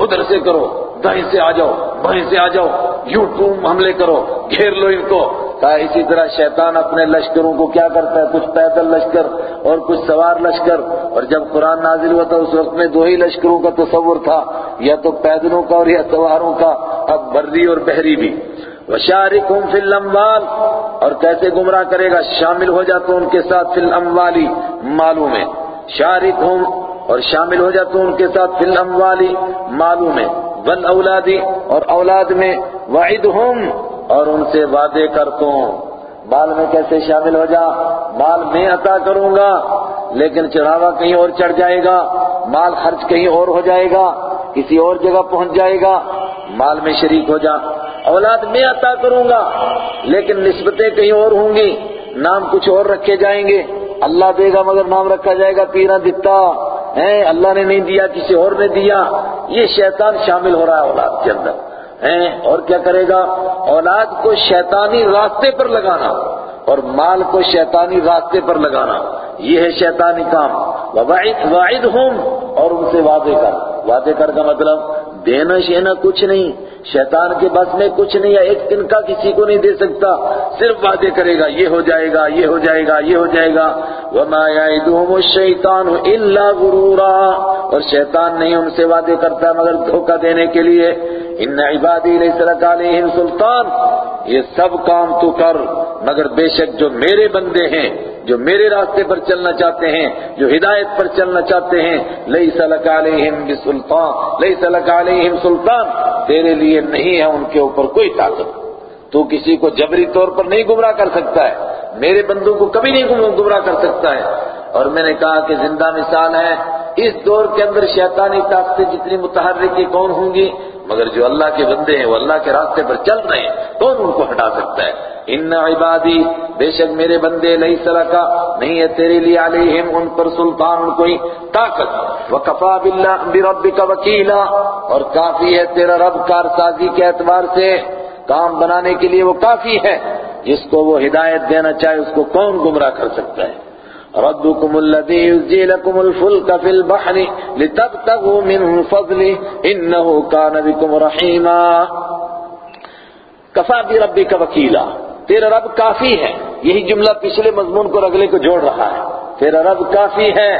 ادھر سے کرو، دائیں سے آ جاؤ، بائیں سے آ جاؤ یوں ٹوم حملے کرو، گھیر لو ان کو۔ کہا، اسی طرح شیطان اپنے لشکروں کو کیا کرتا ہے؟ کچھ پیدل لشکر اور کچھ سوار لشکر۔ اور جب قرآن نازل ہوا تھا اس وقت میں دو ہی لشکروں کا تصور تھا، یا تو پیدلوں کا اور یا سواروں کا، اب بری اور بحری بھی۔ وشارکہم فی الاموال اور کیسے گمراہ کرے گا؟ شامل ہو جاتا ان کے ساتھ فی الاموالی مالوں میں۔ شارکہم اور شامل ہو جاتا ان کے ساتھ فی الاموالی مالوں میں والاولادی اور اولاد میں، وعدہم اور ان سے وعدے کرتا ہوں۔ مال میں کیسے شامل ہو جا؟ مال میں عطا کروں گا، لیکن چڑھاوا کہیں اور چڑھ جائے گا، مال خرچ کہیں اور ہو جائے گا، کسی اور جگہ پہنچ جائے گا، مال میں شریک ہو جا۔ اولاد میں عطا کروں گا، لیکن نسبتیں کہیں اور ہوں گی، نام کچھ اور رکھے جائیں گے۔ اللہ دے گا مگر نام رکھا جائے گا، پیرا دتا۔ ہیں اللہ نے نہیں دیا، کسی اور نے دیا۔ یہ شیطان شامل ہو رہا ہے اولاد کے اندر۔ ہیں اور کیا کرے گا؟ اولاد کو شیطانی راستے پر لگانا۔ اور مال کو شیطانی راستے پر لگانا، یہ ہے شیطانی کام۔ واحد ہوں اور ان سے وعدے کر۔ وعدے کر کا مطلب دینا شینا کچھ نہیں۔ شیطان کے بس میں کچھ نہیں ہے، ایک دن کا کسی کو نہیں دے سکتا۔ صرف وعدے کرے گا، یہ ہو جائے گا، یہ ہو جائے گا، یہ ہو جائے گا۔ وما يعدهم الشیطان الا غرورا۔ اور شیطان نہیں ان سے وعدے کرتا، مگر دھوکہ دینے کے لیے۔ ان عبادی لیس لک علیہم سلطان، یہ سب کام تو کر، مگر بے شک جو میرے بندے ہیں، جو میرے راستے پر چلنا چاہتے ہیں، جو ہدایت پر چلنا چاہتے ہیں لیس لک علیہم بسلطان لیس لک علیہم سلطان، تیرے لیے نہیں ہے ان کے اوپر کوئی طاقت۔ تو کسی کو جبری طور پر نہیں گمراہ کر سکتا ہے، میرے بندوں کو کبھی نہیں گمراہ کر سکتا ہے۔ اور میں نے کہا کہ زندہ مثال ہے، اس دور کے اندر شیطانی طاقتیں جتنی متحرک کون ہوں گی مگر جو اللہ کے بندے ہیں، وہ اللہ کے راستے پر چل رہے ہیں، کون ان کو ہٹا سکتا ہے؟ ان عبادی بے شک میرے بندے لئی کا نہیں ہے تیرے لیے علیہم ان پر سلطان کوئی طاقت۔ وکفا باللہ بربک وکیلا اور کافی ہے تیرا رب کارسازی کے اعتبار سے۔ کام بنانے کے لیے وہ کافی ہے، جس کو وہ ہدایت دینا چاہے، اس کو کون گمراہ کر سکتا ہے؟ ربكم الذي يزجي لكم الفلك في البحر لتبتغوا منه فضله إنه كان بكم رحيما. کفا بھی ربی کا وکیلا تیرا رب کافی ہے. یہی جملہ پچھلے مضمون کو اگلے کو جوڑ رہا ہے. تیرا رب کافی ہے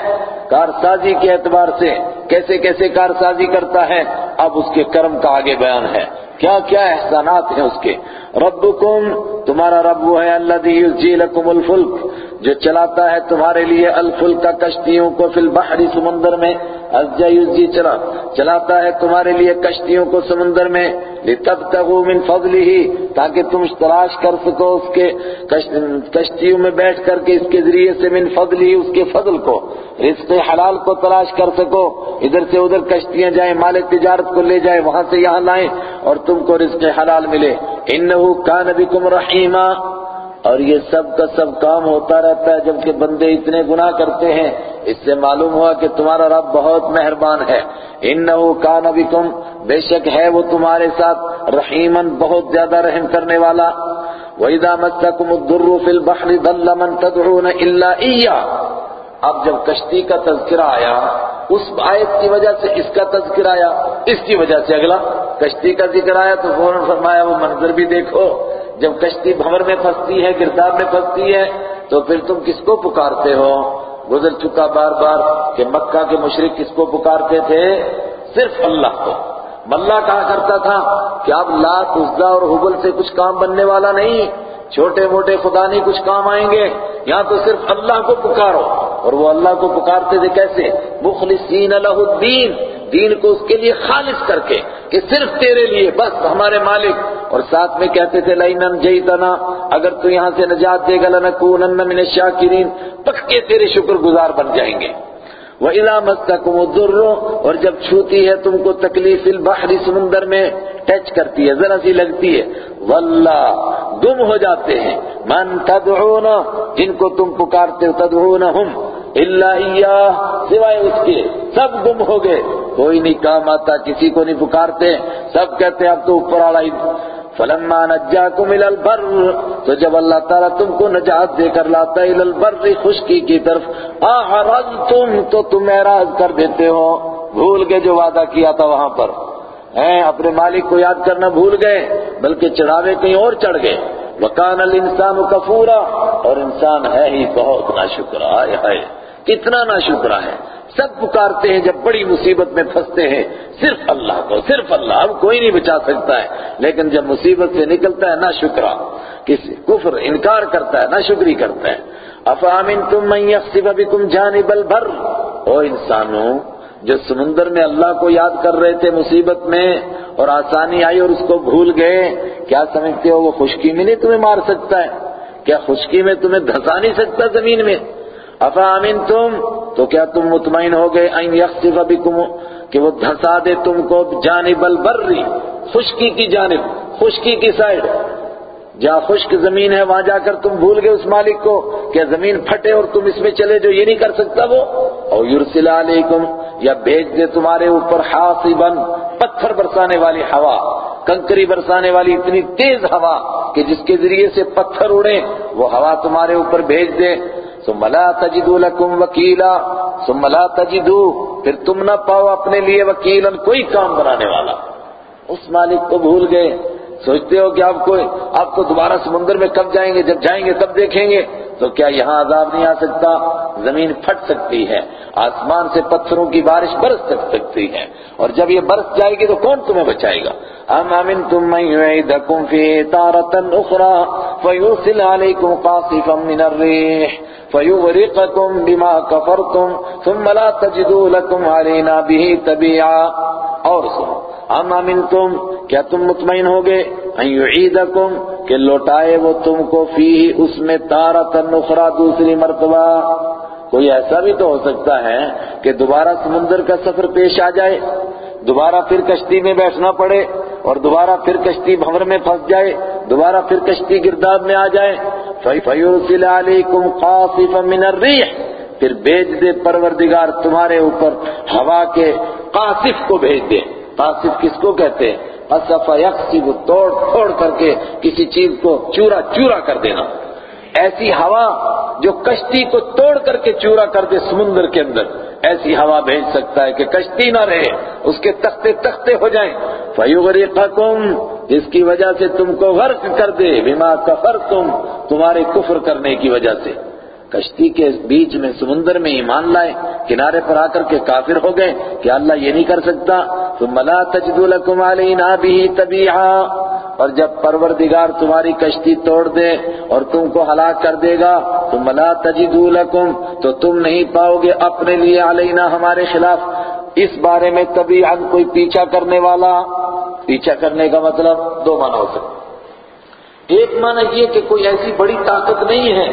کارسازی کے اعتبار سے. کیسے کیسے کارسازی کرتا ہے؟ اب اس کے کرم کا آگے بیان ہے. کیا کیا احسانات ہیں اس کے؟ ربکم، تمہارا رب وہ ہے اللہ دی الفلک. جو چلاتا ہے تمہارے لیے الفلک کا کشتیوں کو فی البحر سمندر میں ازجا یزجی چلا۔ چلاتا ہے تمہارے لیے کشتیوں کو سمندر میں لتبتغوا من فضله تاکہ تم تلاش کر سکو اس کے کشتیوں میں بیٹھ کر کے اس کے ذریعے سے من فضله اس کے فضل کو، رزق حلال کو تلاش کر سکو۔ ادھر سے ادھر کشتیاں جائیں، مال تجارت کو لے جائیں، وہاں سے یہاں لائیں اور تم کو رزق حلال ملے۔ انہو کان بکم رحیما۔ اور یہ سب کا سب کام ہوتا رہتا ہے جبکہ بندے اتنے گناہ کرتے ہیں۔ اس سے معلوم ہوا کہ تمہارا رب بہت مہربان ہے۔ انہو کان بکم، بے شک ہے وہ تمہارے ساتھ رحیمن بہت زیادہ رحم کرنے والا۔ وَإِذَا مَسَّكُمُ الضُّرُّ فِي الْبَحْرِ ضَلَّ مَن تَدْعُونَ إِلَّا إِيَّا اب جب کشتی کا تذکرہ آیا، اس آیت کی وجہ سے اس کا تذکرہ آیا۔ اس کی وجہ سے اگلا کشتی کا ذکر آیا تو فوراً فرمایا وہ منظر بھی دیکھو۔ جب کشتی بھور میں پھنستی ہے گرداب میں پھنستی ہے، تو پھر تم کس کو پکارتے ہو؟ گزر چکا بار بار کہ مکہ کے مشرق کس کو پکارتے تھے؟ صرف اللہ کو۔ ملا کہا کرتا تھا کہ اب لات عزا اور حبل سے کچھ کام بننے والا نہیں، چھوٹے موٹے خدا نہیں کچھ کام آئیں گے، یہاں تو صرف اللہ کو پکارو۔ اور وہ اللہ کو پکارتے تھے کیسے؟ مخلصین الہ الدین۔ دین کو اس کے لیے خالص کر کے کہ صرف تیرے لیے بس ہمارے مالک۔ اور ساتھ میں کہتے تھے لَإِنَمْ جَيْتَنَا اگر تو یہاں سے نجات دے گا، لَنَكُونَنَّ مِنَ الشَّاكِرِينَ۔ پکے تیرے شکر گزار بن جائیں گے۔ وَإِذَا مَسَّكُمُ الضُّرُّ، اور جب چھوتی ہے تم کو تکلیف البحر سمندر میں ٹچ کرتی ہے، ذرا سی لگتی ہے۔ واللہ، گم ہو جاتے ہیں۔ من تدعون، جن کو تم پکارتے ہو تدعونہم الا ایاہ سوائے اس کے۔ سب گم ہو گئے۔ کوئی نہیں کام آتا، کسی کو نہیں پکارتے۔ سب کہتے ہیں، اب تو اوپر آڑا ہی۔ فلما نجاکم الى البر، تو جب اللہ تعالیٰ تم کو نجات دے کر لاتا ہے الى البر، خشکی کی طرف، اعرضتم، تو تم اعراض کر دیتے ہو۔ بھول کے جو وعدہ کیا تھا وہاں پر۔ ہیں، اپنے مالک کو یاد کرنا بھول گئے، بلکہ چڑھاوے کہیں اور چڑھ گئے۔ وکان الانسان کفورا، اور انسان ہے ہی بہت ناشکرا ہے کتنا ناشکرا ہے۔ سب پکارتے ہیں جب بڑی مصیبت میں پھنستے ہیں۔ صرف اللہ کو، صرف اللہ اب کوئی نہیں بچا سکتا ہے۔ لیکن جب مصیبت سے نکلتا ہے نہ شکرا کسی کفر انکار کرتا ہے نہ شکری کرتا ہے۔ افامن تم میں بکم جانب البر۔ او انسانوں، جو سمندر میں اللہ کو یاد کر رہے تھے مصیبت میں اور آسانی آئی اور اس کو بھول گئے، کیا سمجھتے ہو وہ خشکی میں نہیں تمہیں مار سکتا ہے؟ کیا خشکی میں تمہیں دھسا نہیں سکتا زمین میں؟ افا امین تم تو کیا تم مطمئن ہو گئے این یخصف بکم؟ کہ وہ دھسا دے تم کو جانب البری خشکی کی جانب، خشکی کی سائڈ۔ جہاں خشک زمین ہے، وہاں جا کر تم بھول گئے اس مالک کو کہ زمین پھٹے اور تم اس میں چلے جو یہ نہیں کر سکتا وہ۔ اور یورسل علیکم، یا بھیج دے تمہارے اوپر حاصبا پتھر برسانے والی ہوا، کنکری برسانے والی اتنی تیز ہوا کہ جس کے ذریعے سے پتھر اڑے وہ ہوا تمہارے اوپر بھیج دے۔ ثم لا تجدوا لكم وکیلا، ثم لا تجدوا، پھر تم نہ پاؤ اپنے لیے وکیلا کوئی کام بنانے والا۔ اس مالک کو بھول گئے، سوچتے ہو کہ آپ کو آپ کو دوبارہ سمندر میں کب جائیں گے، جب جائیں گے تب دیکھیں گے۔ تو کیا یہاں عذاب نہیں آ سکتا؟ زمین پھٹ سکتی ہے، آسمان سے پتھروں کی بارش برس سک سکتی ہے۔ اور جب یہ برس جائے گی تو کون تمہیں بچائے گا؟ ام امنتم من يعيدكم في تارة اخرى فيرسل عليكم قاصفا من الريح فيغرقكم بما كفرتم ثم لا تجدوا لكم علينا به تبيعا اور سنو، ام امنتم کیا تم مطمئن ہوگے؟ ان یعیدکم کہ لوٹائے وہ تم کو فی اس میں تارتن اخرى دوسری مرتبہ۔ کوئی ایسا بھی تو ہو سکتا ہے کہ دوبارہ سمندر کا سفر پیش آ جائے، دوبارہ پھر کشتی میں بیٹھنا پڑے اور دوبارہ پھر کشتی بھور میں پھنس جائے، دوبارہ پھر کشتی گرداب میں آ جائے۔ فَيُرْسِلَ عَلَيْكُمْ قَاصِفًا مِنَ الرِّيحِ۔ پھر بھیج دے پروردگار تمہارے اوپر ہوا کے قاصف کو بھیج دے۔ قاصف کس کو کہتے ہیں؟ قصف یقصف توڑ پھوڑ کر کے کسی چیز کو چورا چورا کر دینا۔ ایسی ہوا جو کشتی کو توڑ کر کے چورا کر دے سمندر کے اندر۔ ایسی ہوا بھیج سکتا ہے کہ کشتی نہ رہے، اس کے تختے تختے ہو جائیں۔ فَيُغْرِقَكُمْ جس کی وجہ سے تم کو غرق کر دے۔ بما کفرتم، تمہارے کفر کرنے کی وجہ سے۔ کشتی کے بیچ میں سمندر میں ایمان لائے، کنارے پر آ کر کے کافر ہو گئے کہ اللہ یہ نہیں کر سکتا۔ تم ملا تجد لکم علینا بھی طبیعا اور جب پروردگار تمہاری کشتی توڑ دے اور تم کو ہلاک کر دے گا تو ملا تجد لکم تو تم نہیں پاؤ گے اپنے لیے علینا ہمارے خلاف۔ اس بارے میں طبیعا کوئی پیچھا کرنے والا۔ پیچھا کرنے کا مطلب دو معنی ہو سکتے ایک معنی یہ کہ کوئی ایسی بڑی طاقت نہیں ہے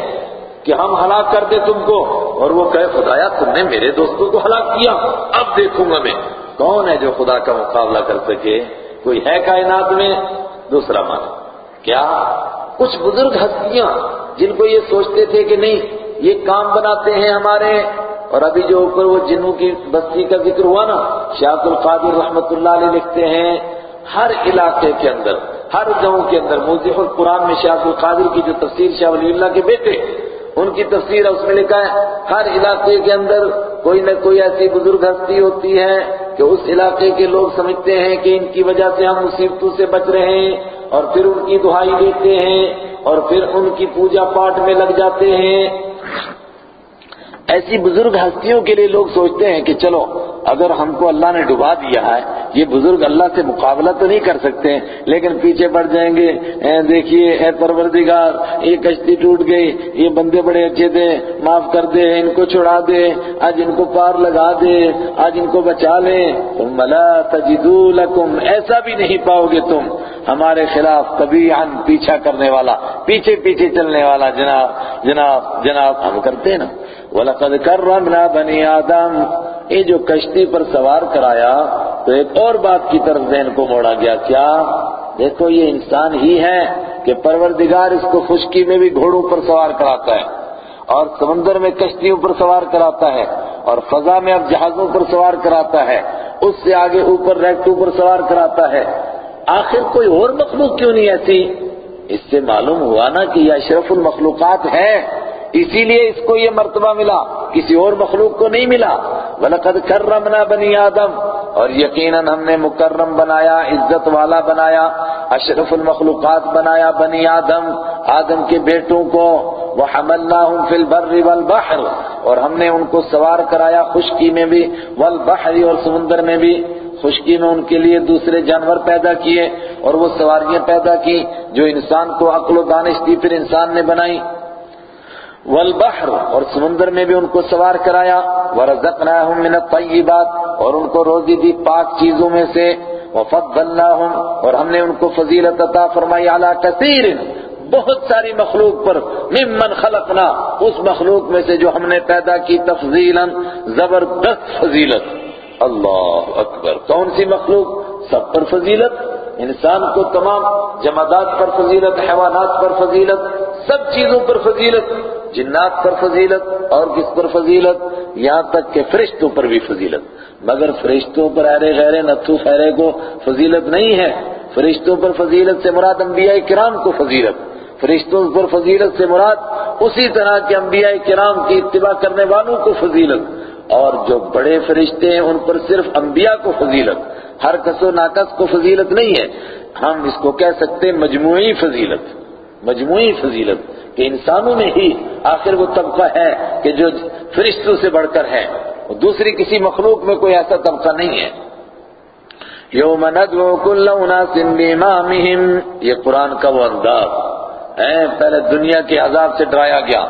کہ ہم ہلاک کر دیں تم کو، اور وہ کہے، خدایا، تم نے میرے دوستوں کو ہلاک کیا، اب دیکھوں گا میں۔ کون ہے جو خدا کا مقابلہ کر سکے؟ کوئی ہے کائنات میں؟ دوسرا معنی کیا؟ کچھ بزرگ ہستیاں جن کو یہ سوچتے تھے کہ نہیں، یہ کام بناتے ہیں ہمارے۔ اور ابھی جو اوپر وہ جنوں کی بستی کا ذکر ہوا نا شاہد القادر رحمت اللہ علیہ لکھتے ہیں، ہر علاقے کے اندر، ہر گاؤں کے اندر موزی القرآن میں شاہد القادر کی جو تفسیر شاہ ولی اللہ کے بیٹے، ان کی تفسیر اس میں لکھا ہے، ہر علاقے کے اندر کوئی نہ کوئی ایسی بزرگ ہستی ہوتی ہے کہ اس علاقے کے لوگ سمجھتے ہیں کہ ان کی وجہ سے ہم مصیبتوں سے بچ رہے ہیں اور پھر ان کی دہائی دیتے ہیں اور پھر ان کی پوجا پاٹ میں لگ جاتے ہیں۔ ایسی بزرگ ہستیوں کے لیے لوگ سوچتے ہیں کہ چلو اگر ہم کو اللہ نے ڈبا دیا ہے، یہ بزرگ اللہ سے مقابلہ تو نہیں کر سکتے، لیکن پیچھے پڑ جائیں گے، اے دیکھیے، اے پروردگار، یہ کشتی ٹوٹ گئی، یہ بندے بڑے اچھے تھے، معاف کر دے، ان کو چھڑا دے، آج ان کو پار لگا دے، آج ان کو بچا لے۔ تم لا تجدو لکم، ایسا بھی نہیں پاؤ گے تم۔ ہمارے خلاف کبھی ان پیچھا کرنے والا، پیچھے پیچھے چلنے والا جناب جناب جناب، ہم کرتے ہیں نا۔ وَلَقَدْ كَرَّمْنَا بَنِي آدم یہ جو کشتی پر سوار کرایا تو ایک اور بات کی طرف ذہن کو موڑا گیا، کیا؟ دیکھو، یہ انسان ہی ہے کہ پروردگار اس کو خشکی میں بھی گھوڑوں پر سوار کراتا ہے اور سمندر میں کشتیوں پر سوار کراتا ہے اور فضا میں اب جہازوں پر سوار کراتا ہے، اس سے آگے اوپر ریکٹوں پر سوار کراتا ہے۔ آخر کوئی اور مخلوق کیوں نہیں ایسی؟ اس سے معلوم ہوا نا کہ یہ اشرف المخلوقات ہے اسی لیے اس کو یہ مرتبہ ملا، کسی اور مخلوق کو نہیں ملا۔ وَلَقَدْ كَرَّمْنَا بَنِي آدم، اور یقیناً ہم نے مکرم بنایا، عزت والا بنایا، اشرف المخلوقات بنایا بنی آدم آدم کے بیٹوں کو۔ وحملناہم فی البر والبحر، اور ہم نے ان کو سوار کرایا خشکی میں بھی، والبحر، اور سمندر میں بھی۔ خشکی میں ان کے لیے دوسرے جانور پیدا کیے، اور وہ سواریاں پیدا کی جو انسان کو عقل و دانش دی، پھر انسان نے بنائی۔ والبحر، اور سمندر میں بھی ان کو سوار کرایا. ورزقناہم من الطیبات اور ان کو روزی دی پاک چیزوں میں سے. وفضلناہم اور ہم نے ان کو فضیلت عطا فرمائی. علی کثیر بہت ساری مخلوق پر. ممن خلقنا، اس مخلوق میں سے جو ہم نے پیدا کی تفضیلا. زبردست فضیلت. اللہ اکبر. کون سی مخلوق؟ سب پر فضیلت. انسان کو تمام جمادات پر فضیلت، حیوانات پر فضیلت. سب چیزوں پر فضیلت، جنات پر فضیلت اور کس پر فضیلت، یہاں تک کہ فرشتوں پر بھی فضیلت۔ مگر فرشتوں پر ارے غیر نتھو خیرے کو فضیلت نہیں ہے۔ فرشتوں پر فضیلت سے مراد انبیاء کرام کو فضیلت۔ فرشتوں پر فضیلت سے مراد اسی طرح کے انبیاء کرام کی اتباع کرنے والوں کو فضیلت۔ اور جو بڑے فرشتے ہیں، ان پر صرف انبیاء کو فضیلت۔ ہر کس و ناقص کو فضیلت نہیں ہے۔ ہم اس کو کہہ سکتے ہیں مجموعی فضیلت۔ مجموعی فضیلت کہ انسانوں میں ہی آخر وہ طبقہ ہے کہ جو فرشتوں سے بڑھ کر ہے دوسری کسی مخلوق میں کوئی ایسا طبقہ نہیں ہے۔ یوم ندعو کل اناس بامامہم۔ یہ قرآن کا وہ انداز ہے۔ پہلے دنیا کے عذاب سے ڈرایا گیا،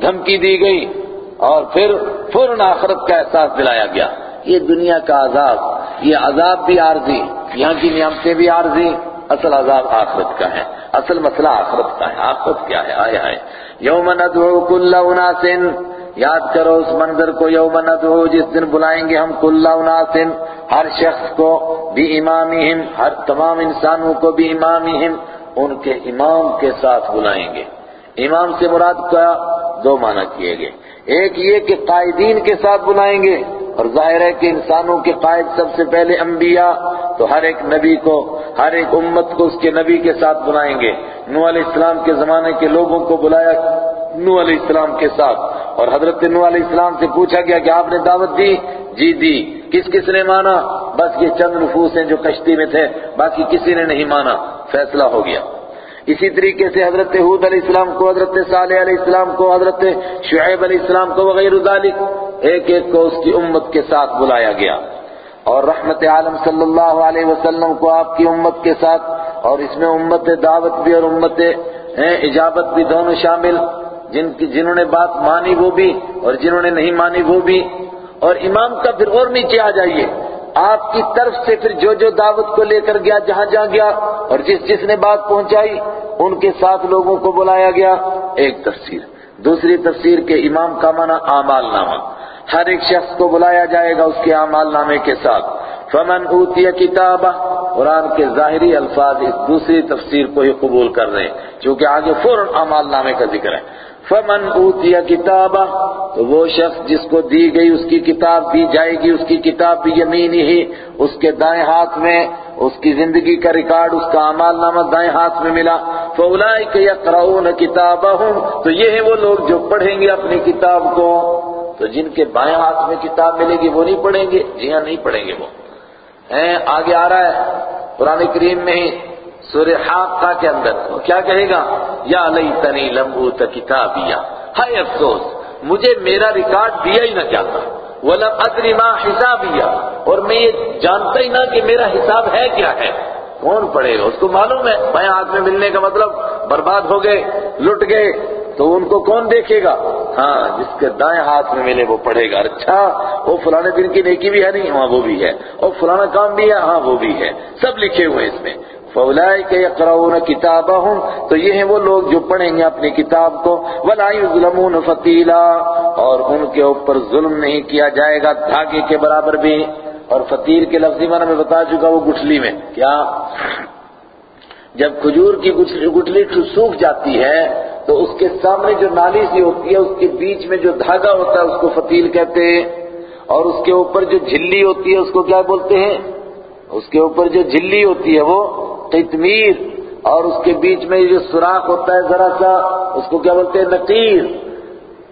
دھمکی دی گئی اور پھر فوراً آخرت کا احساس دلایا گیا۔ یہ دنیا کا عذاب، یہ عذاب بھی عارضی، یہاں کی نعمتیں بھی عارضی، اصل عذاب آخرت کا ہے۔ اصل مسئلہ آخرت کا ہے، آخرت کیا ہے؟ آئے آئے۔ یوم ندعو کل اناس یاد کرو، اس منظر کو یوم ندعو، جس دن بلائیں گے ہم کل اناس ہر شخص کو بھی امامہم ہر تمام انسانوں کو بھی امامہم ان کے امام کے ساتھ بلائیں گے۔ امام سے مراد کا دو معنی کیے گئے۔ ایک یہ کہ قائدین کے ساتھ بلائیں گے۔ اور ظاہر ہے کہ انسانوں کے قائد سب سے پہلے انبیاء، تو ہر ایک نبی کو، ہر ایک امت کو اس کے نبی کے ساتھ بلائیں گے۔ نو علیہ السلام کے زمانے کے لوگوں کو بلایا نو علیہ السلام کے ساتھ۔ اور حضرت نو علیہ السلام سے پوچھا گیا کہ آپ نے دعوت دی؟ جی دی۔ کس کس نے مانا؟ بس یہ چند نفوس ہیں جو کشتی میں تھے، باقی کسی نے نہیں مانا۔ فیصلہ ہو گیا۔ اسی طریقے سے حضرت حود علیہ السلام کو، حضرت صالح علیہ السلام کو، حضرت شعیب علیہ السلام کو وغیرہ ذالک ایک ایک کو اس کی امت کے ساتھ بلایا گیا اور رحمت عالم صلی اللہ علیہ وسلم کو آپ کی امت کے ساتھ اور اس میں امت دعوت بھی اور امت اجابت بھی دونوں شامل، جن کی جنہوں نے بات مانی وہ بھی اور جنہوں نے نہیں مانی وہ بھی۔ اور امام کا پھر اور نیچے آ جائیے۔ آپ کی طرف سے پھر جو جو دعوت کو لے کر گیا، جہاں جہاں گیا اور جس جس نے بات پہنچائی، ان کے ساتھ لوگوں کو بلایا گیا۔ ایک تفسیر۔ دوسری تفسیر کے امام کا معنی اعمال نامہ۔ ہر ایک شخص کو بلایا جائے گا اس کے اعمال نامے کے ساتھ۔ فمن اوتی کتابہ قرآن کے ظاہری الفاظ اس دوسری تفسیر کو ہی قبول کر رہے ہیں چونکہ آگے فوراً اعمال نامے کا ذکر ہے۔ فمن اوتی کتابہ تو وہ شخص جس کو دی گئی اس کی کتاب، دی جائے گی اس کی کتاب بھی یمینی ہی، اس کے دائیں ہاتھ میں اس کی زندگی کا ریکارڈ، اس کا اعمال نامہ دائیں ہاتھ میں ملا۔ فَأُولَئِكَ يَقْرَؤُونَ كِتَابَهُمْ، تو یہ ہیں وہ لوگ جو پڑھیں گے اپنی کتاب کو۔ تو جن کے بائیں ہاتھ میں کتاب ملے گی وہ نہیں پڑھیں گے؟ جی ہاں نہیں پڑھیں گے وہ۔ ہیں، آگے آ رہا ہے قرآن کریم میں ہی، سورہ حاقہ کے اندر۔ وہ کیا کہے گا؟ یا لیتنی لمبوت کتابیا۔ ہائے افسوس، مجھے میرا ریکارڈ دیا ہی نہ جاتا۔ وَلَمْ أَدْرِ مَا حِسَابِيَا اور میں یہ جانتا ہی نہ کہ میرا حساب ہے کیا ہے۔ کون پڑھے؟ گا اس کو معلوم ہے۔ بائیں ہاتھ میں ملنے کا مطلب برباد ہو گئے، لٹ گئے۔ تو ان کو کون دیکھے گا؟ ہاں جس کے دائیں ہاتھ میں ملے وہ پڑھے گا۔ اچھا وہ فلانے دن کی نیکی بھی ہے نہیں؟ ہاں وہ بھی ہے۔ اور فلانا کام بھی ہے؟ ہاں وہ بھی ہے۔ سب لکھے ہوئے اس میں۔ فَأُولَئِكَ يَقْرَؤُونَ كِتَابَهُمْ۔ تو یہ ہیں وہ لوگ جو پڑھیں گے اپنی کتاب کو۔ وَلَا يُظْلَمُونَ فَتِيلًا۔ اور ان کے اوپر ظلم نہیں کیا جائے گا۔ دھاگے کے برابر بھی۔ اور فطیر کے لفظی معنی میں بتا چکا وہ گٹھلی میں۔ کیا؟ جب کھجور کی گٹھلی سوکھ جاتی ہے، تو اس کے سامنے جو نالی سی ہوتی ہے، اس کے بیچ میں جو دھاگا ہوتا ہے، اس کو فتیل کہتے ہیں۔ اور اس کے اوپر جو جھلی ہوتی ہے، اس کو کیا بولتے ہیں؟ اس کے اوپر جو جھلی ہوتی ہے، وہ قطمیر۔ اور اس کے بیچ میں جو سوراخ ہوتا ہے، ذرا سا اس کو کیا بولتے ہیں؟ نقیر۔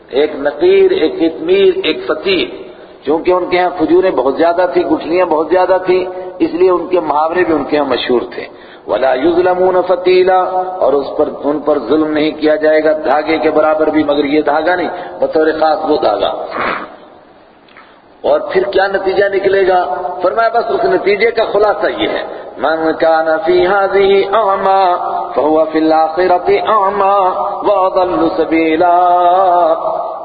ایک نقیر، ایک قطمیر، ایک فتیر چونکہ ان کے ہاں کھجوریں بہت زیادہ تھی گٹھلیاں بہت زیادہ تھی اس لیے ان کے محاورے بھی ان کے ہاں مشہور تھے۔ ولا يظلمون فتیلا، اور اس پر ان پر ظلم نہیں کیا جائے گا، دھاگے کے برابر بھی، مگر یہ دھاگا نہیں، بطور خاص وہ دھاگا۔ اور پھر کیا نتیجہ نکلے گا؟ فرمایا، بس اس نتیجے کا خلاصہ یہ ہے۔ من كان في هذه اعمى فهو في الاخره اعمى، واضل سبيلا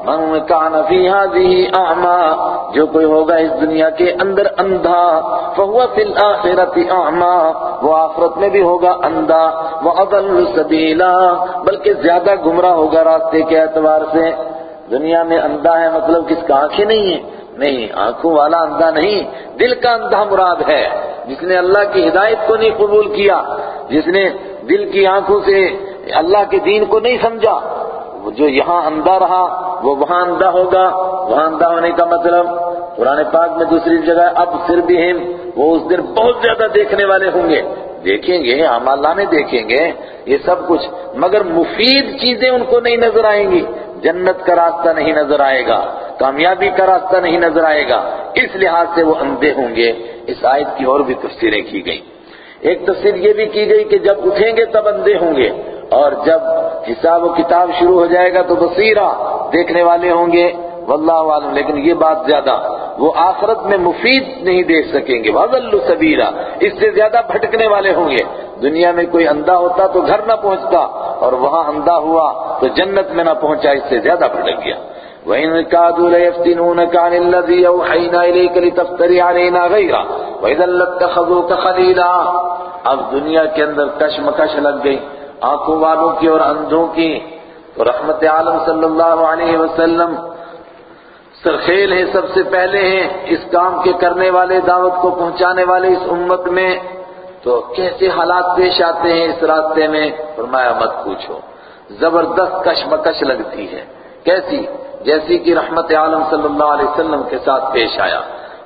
من كان في هذه اعمى جو کوئی ہوگا اس دنیا کے اندر اندھا فهو في الاخره اعمى وہ آخرت میں بھی ہوگا اندھا واضل سبيلا بلکہ زیادہ گمراہ ہوگا راستے کے اعتبار سے۔ دنیا میں اندھا ہے مطلب کس کا آنکھیں نہیں ہیں؟ نہیں، آنکھوں والا اندھا نہیں، دل کا اندھا مراد ہے۔ جس نے اللہ کی ہدایت کو نہیں قبول کیا، جس نے دل کی آنکھوں سے اللہ کے دین کو نہیں سمجھا جو یہاں اندھا رہا، وہ وہاں اندھا ہوگا۔ وہاں اندھا ہونے کا مطلب قرآن پاک میں دوسری جگہ، اب پھر بھی ہم وہ اس دن بہت زیادہ دیکھنے والے ہوں گے۔ دیکھیں گے، ہم اللہ نے دیکھیں گے، یہ سب کچھ۔ مگر مفید چیزیں ان کو نہیں نظر آئیں گی۔ جنت کا راستہ نہیں نظر آئے گا، کامیابی کا راستہ نہیں نظر آئے گا۔ اس لحاظ سے وہ اندھے ہوں گے۔ اس آیت کی اور بھی تفسیریں کی گئی ایک تفسیر یہ بھی کی گئی کہ جب اٹھیں گے تب اندھے ہوں گے۔ اور جب حساب و کتاب شروع ہو جائے گا تو بصیرہ دیکھنے والے ہوں گے، واللہ عالم، لیکن یہ بات زیادہ وہ آخرت میں مفید نہیں دیکھ سکیں گے۔ وَذَلُّ سَبِيلًا، اس سے زیادہ بھٹکنے والے ہوں گے۔ دنیا میں کوئی اندھا ہوتا تو گھر نہ پہنچتا، اور وہاں اندھا ہوا تو جنت میں نہ پہنچا، اس سے زیادہ بھٹک گیا۔ وَإِن كَادُوا لَيَفْتِنُونَكَ عَنِ الَّذِي أَوْحَيْنَا إِلَيْكَ لِتَفْتَرِي عَلَيْنَا غَيْرَهُ، وَإِذًا لَّاتَّخَذُوكَ خَلِيلًا۔ اب دنیا کے اندر کشمکش لگ گئی۔ آنکھوں والوں کی اور اندھوں کی تو رحمت عالم صلی اللہ علیہ وسلم سرخیل ہیں، سب سے پہلے ہیں اس کام کے کرنے والے، دعوت کو پہنچانے والے اس امت میں۔ تو کیسے حالات پیش آتے ہیں اس راستے میں؟ فرمایا، مت پوچھو۔ زبردست کشمکش لگتی ہے۔ کیسی؟ جیسی کہ رحمت عالم صلی اللہ علیہ وسلم کے ساتھ پیش آیا۔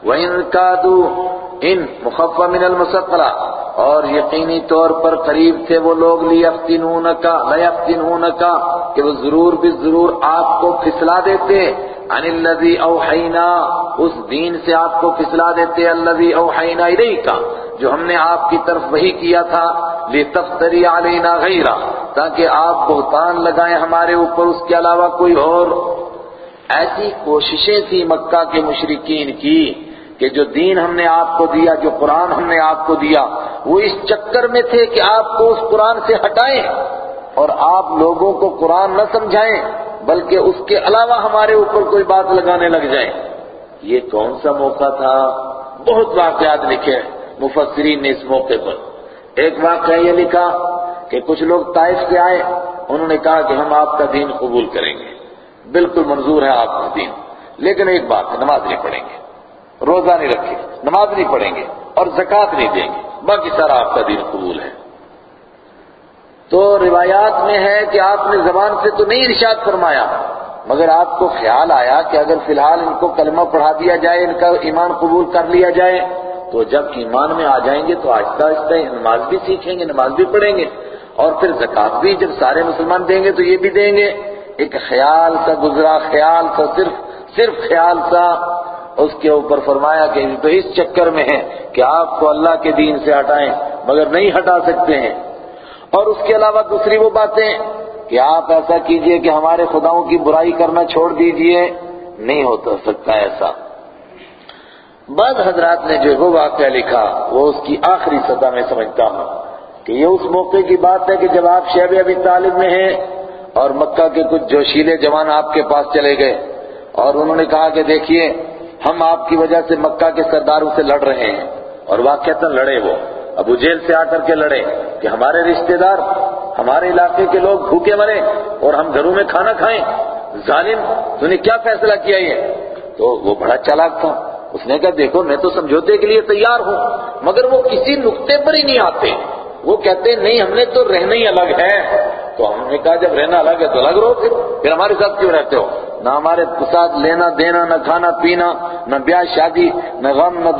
وَإِن كَادُوا ان مخفہ من المسقرہ اور یقینی طور پر قریب تھے وہ لوگ لیفتنونکا لیفتنونکا کہ وہ ضرور بھی ضرور آپ کو پھسلا دیتے۔ عن الذي اوحینا اس دین سے آپ کو پھسلا دیتے۔ الذي اوحینا الیکا جو ہم نے آپ کی طرف وہی کیا تھا۔ لتفتری علینا غیرہ تاکہ آپ بہتان لگائیں ہمارے اوپر۔ اس کے علاوہ کوئی اور۔ ایسی کوششیں تھی مکہ کے مشرقین کی۔ کہ جو دین ہم نے آپ کو دیا، جو قرآن ہم نے آپ کو دیا، وہ اس چکر میں تھے کہ آپ کو اس قرآن سے ہٹائیں اور آپ لوگوں کو قرآن نہ سمجھائیں، بلکہ اس کے علاوہ ہمارے اوپر کوئی بات لگانے لگ جائیں۔ یہ کون سا موقع تھا؟ بہت واقعات لکھے مفسرین نے اس موقع پر۔ ایک واقعہ یہ لکھا کہ کچھ لوگ طائف سے آئے، انہوں نے کہا کہ ہم آپ کا دین قبول کریں گے۔ بالکل منظور ہے آپ کا دین۔ لیکن ایک بات ہے نماز نہیں پڑھیں گے۔ روزہ نہیں رکھیں نماز نہیں پڑھیں گے اور زکوٰۃ نہیں دیں گے۔ باقی سارا آپ کا دین قبول ہے۔ تو روایات میں ہے کہ آپ نے زبان سے تو نہیں ارشاد فرمایا، مگر آپ کو خیال آیا کہ اگر فی الحال ان کو کلمہ پڑھا دیا جائے، ان کا ایمان قبول کر لیا جائے، تو جب ایمان میں آ جائیں گے تو آہستہ آہستہ نماز بھی سیکھیں گے، نماز بھی پڑھیں گے اور پھر زکوٰۃ بھی جب سارے مسلمان دیں گے تو یہ بھی دیں گے۔ ایک خیال سا گزرا، خیال سا صرف صرف خیال سا اس کے اوپر فرمایا کہ تو اس چکر میں ہے کہ آپ کو اللہ کے دین سے ہٹائیں، مگر نہیں ہٹا سکتے ہیں۔ اور اس کے علاوہ دوسری وہ باتیں کہ آپ ایسا کیجیے کہ ہمارے خداؤں کی برائی کرنا چھوڑ دیجیے، نہیں ہو سکتا ایسا۔ بعض حضرات نے جو وہ واقعہ لکھا، وہ اس کی آخری سطح میں سمجھتا ہوں کہ یہ اس موقع کی بات ہے کہ جب آپ شیب ابی طالب میں ہیں اور مکہ کے کچھ جوشیلے جوان آپ کے پاس چلے گئے اور انہوں نے کہا کہ دیکھیے ہم آپ کی وجہ سے مکہ کے سرداروں سے لڑ رہے ہیں اور واقعتا لڑے وہ۔ ابو جیل سے آ کر کے لڑے کہ ہمارے رشتہ دار، ہمارے علاقے کے لوگ بھوکے مرے اور ہم گھروں میں کھانا کھائیں۔ ظالم، تو نے کیا فیصلہ کیا یہ؟ تو وہ بڑا چالاک تھا۔ اس نے کہا، دیکھو، میں تو سمجھوتے کے لیے تیار ہوں، مگر وہ کسی نقطے پر ہی نہیں آتے۔ وہ کہتے، نہیں، ہم نے تو رہنا ہی الگ ہے۔ تو ہم نے کہا، جب رہنا الگ ہے تو الگ رہو پھر۔ پھر ہمارے ساتھ کیوں رہتے ہو؟ نہ ہمارے ساتھ لینا، دینا، نہ کھانا، پینا، نہ بیاہ، شادی، نہ غم، نہ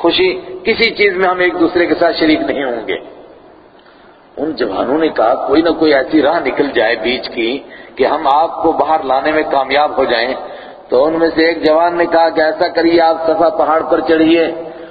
خوشی، کسی چیز میں ہم ایک دوسرے کے ساتھ شریک نہیں ہوں گے۔ ان جوانوں نے کہا، کوئی نہ کوئی ایسی راہ نکل جائے بیچ کی کہ ہم آپ کو باہر لانے میں کامیاب ہو جائیں۔ تو ان میں سے ایک جوان نے کہا کہ ایسا کریے، آپ صفا پہاڑ پر چڑھیے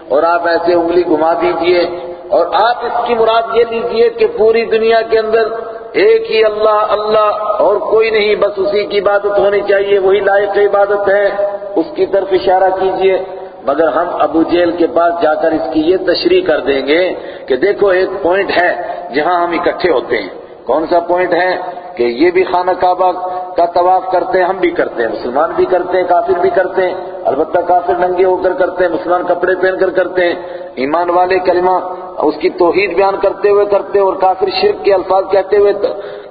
اور آپ ایسے انگلی گھما دیجیے اور آپ اس کی مراد یہ لیجیے کہ پوری دنیا کے اندر ایک ہی اللہ اللہ اور کوئی نہیں، بس اسی کی عبادت ہونی چاہیے، وہی لائق عبادت ہے۔ اس کی طرف اشارہ کیجیے۔ مگر ہم ابو جیل کے پاس جا کر اس کی یہ تشریح کر دیں گے کہ دیکھو ایک پوائنٹ ہے جہاں ہم اکٹھے ہوتے ہیں۔ کون سا پوائنٹ ہے؟ کہ یہ بھی خانہ کعبہ کا طواف کرتے ہیں ہم بھی کرتے ہیں، مسلمان بھی کرتے ہیں، کافر بھی کرتے ہیں۔ البتہ کافر ننگے ہو کر کرتے ہیں، مسلمان کپڑے پہن کر کرتے ہیں۔ ایمان والے کلمہ اس کی توحید بیان کرتے ہوئے کرتے اور کافر شرک کے الفاظ کہتے ہوئے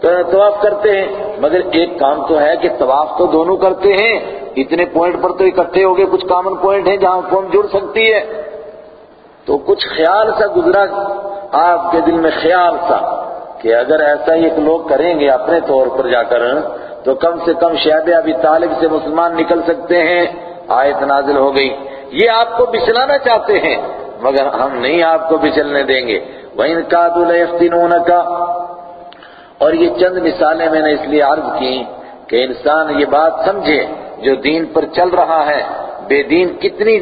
طواف کرتے ہیں۔ مگر ایک کام تو ہے کہ طواف تو دونوں کرتے ہیں۔ اتنے پوائنٹ پر تو اکٹھے ہو گئے، کچھ کامن پوائنٹ ہیں جہاں قوم جڑ سکتی ہے۔ تو کچھ خیال سا گزرا آپ کے دل میں خیال سا کہ اگر ایسا ہی ایک لوگ کریں گے اپنے طور پر جا کر، تو کم سے کم شاید ابھی طالب سے مسلمان نکل سکتے ہیں۔ آیت نازل ہو گئی۔ یہ آپ کو بچلانا چاہتے ہیں۔ مگر ہم نہیں آپ کو بچلنے دیں گے۔ وَإِن كَادُوا لَيَفْتِنُونَكَ اور یہ چند مثالیں میں نے اس لیے عرض کی کہ انسان یہ بات سمجھے جو دین پر چل رہا ہے۔ بے دین کتنی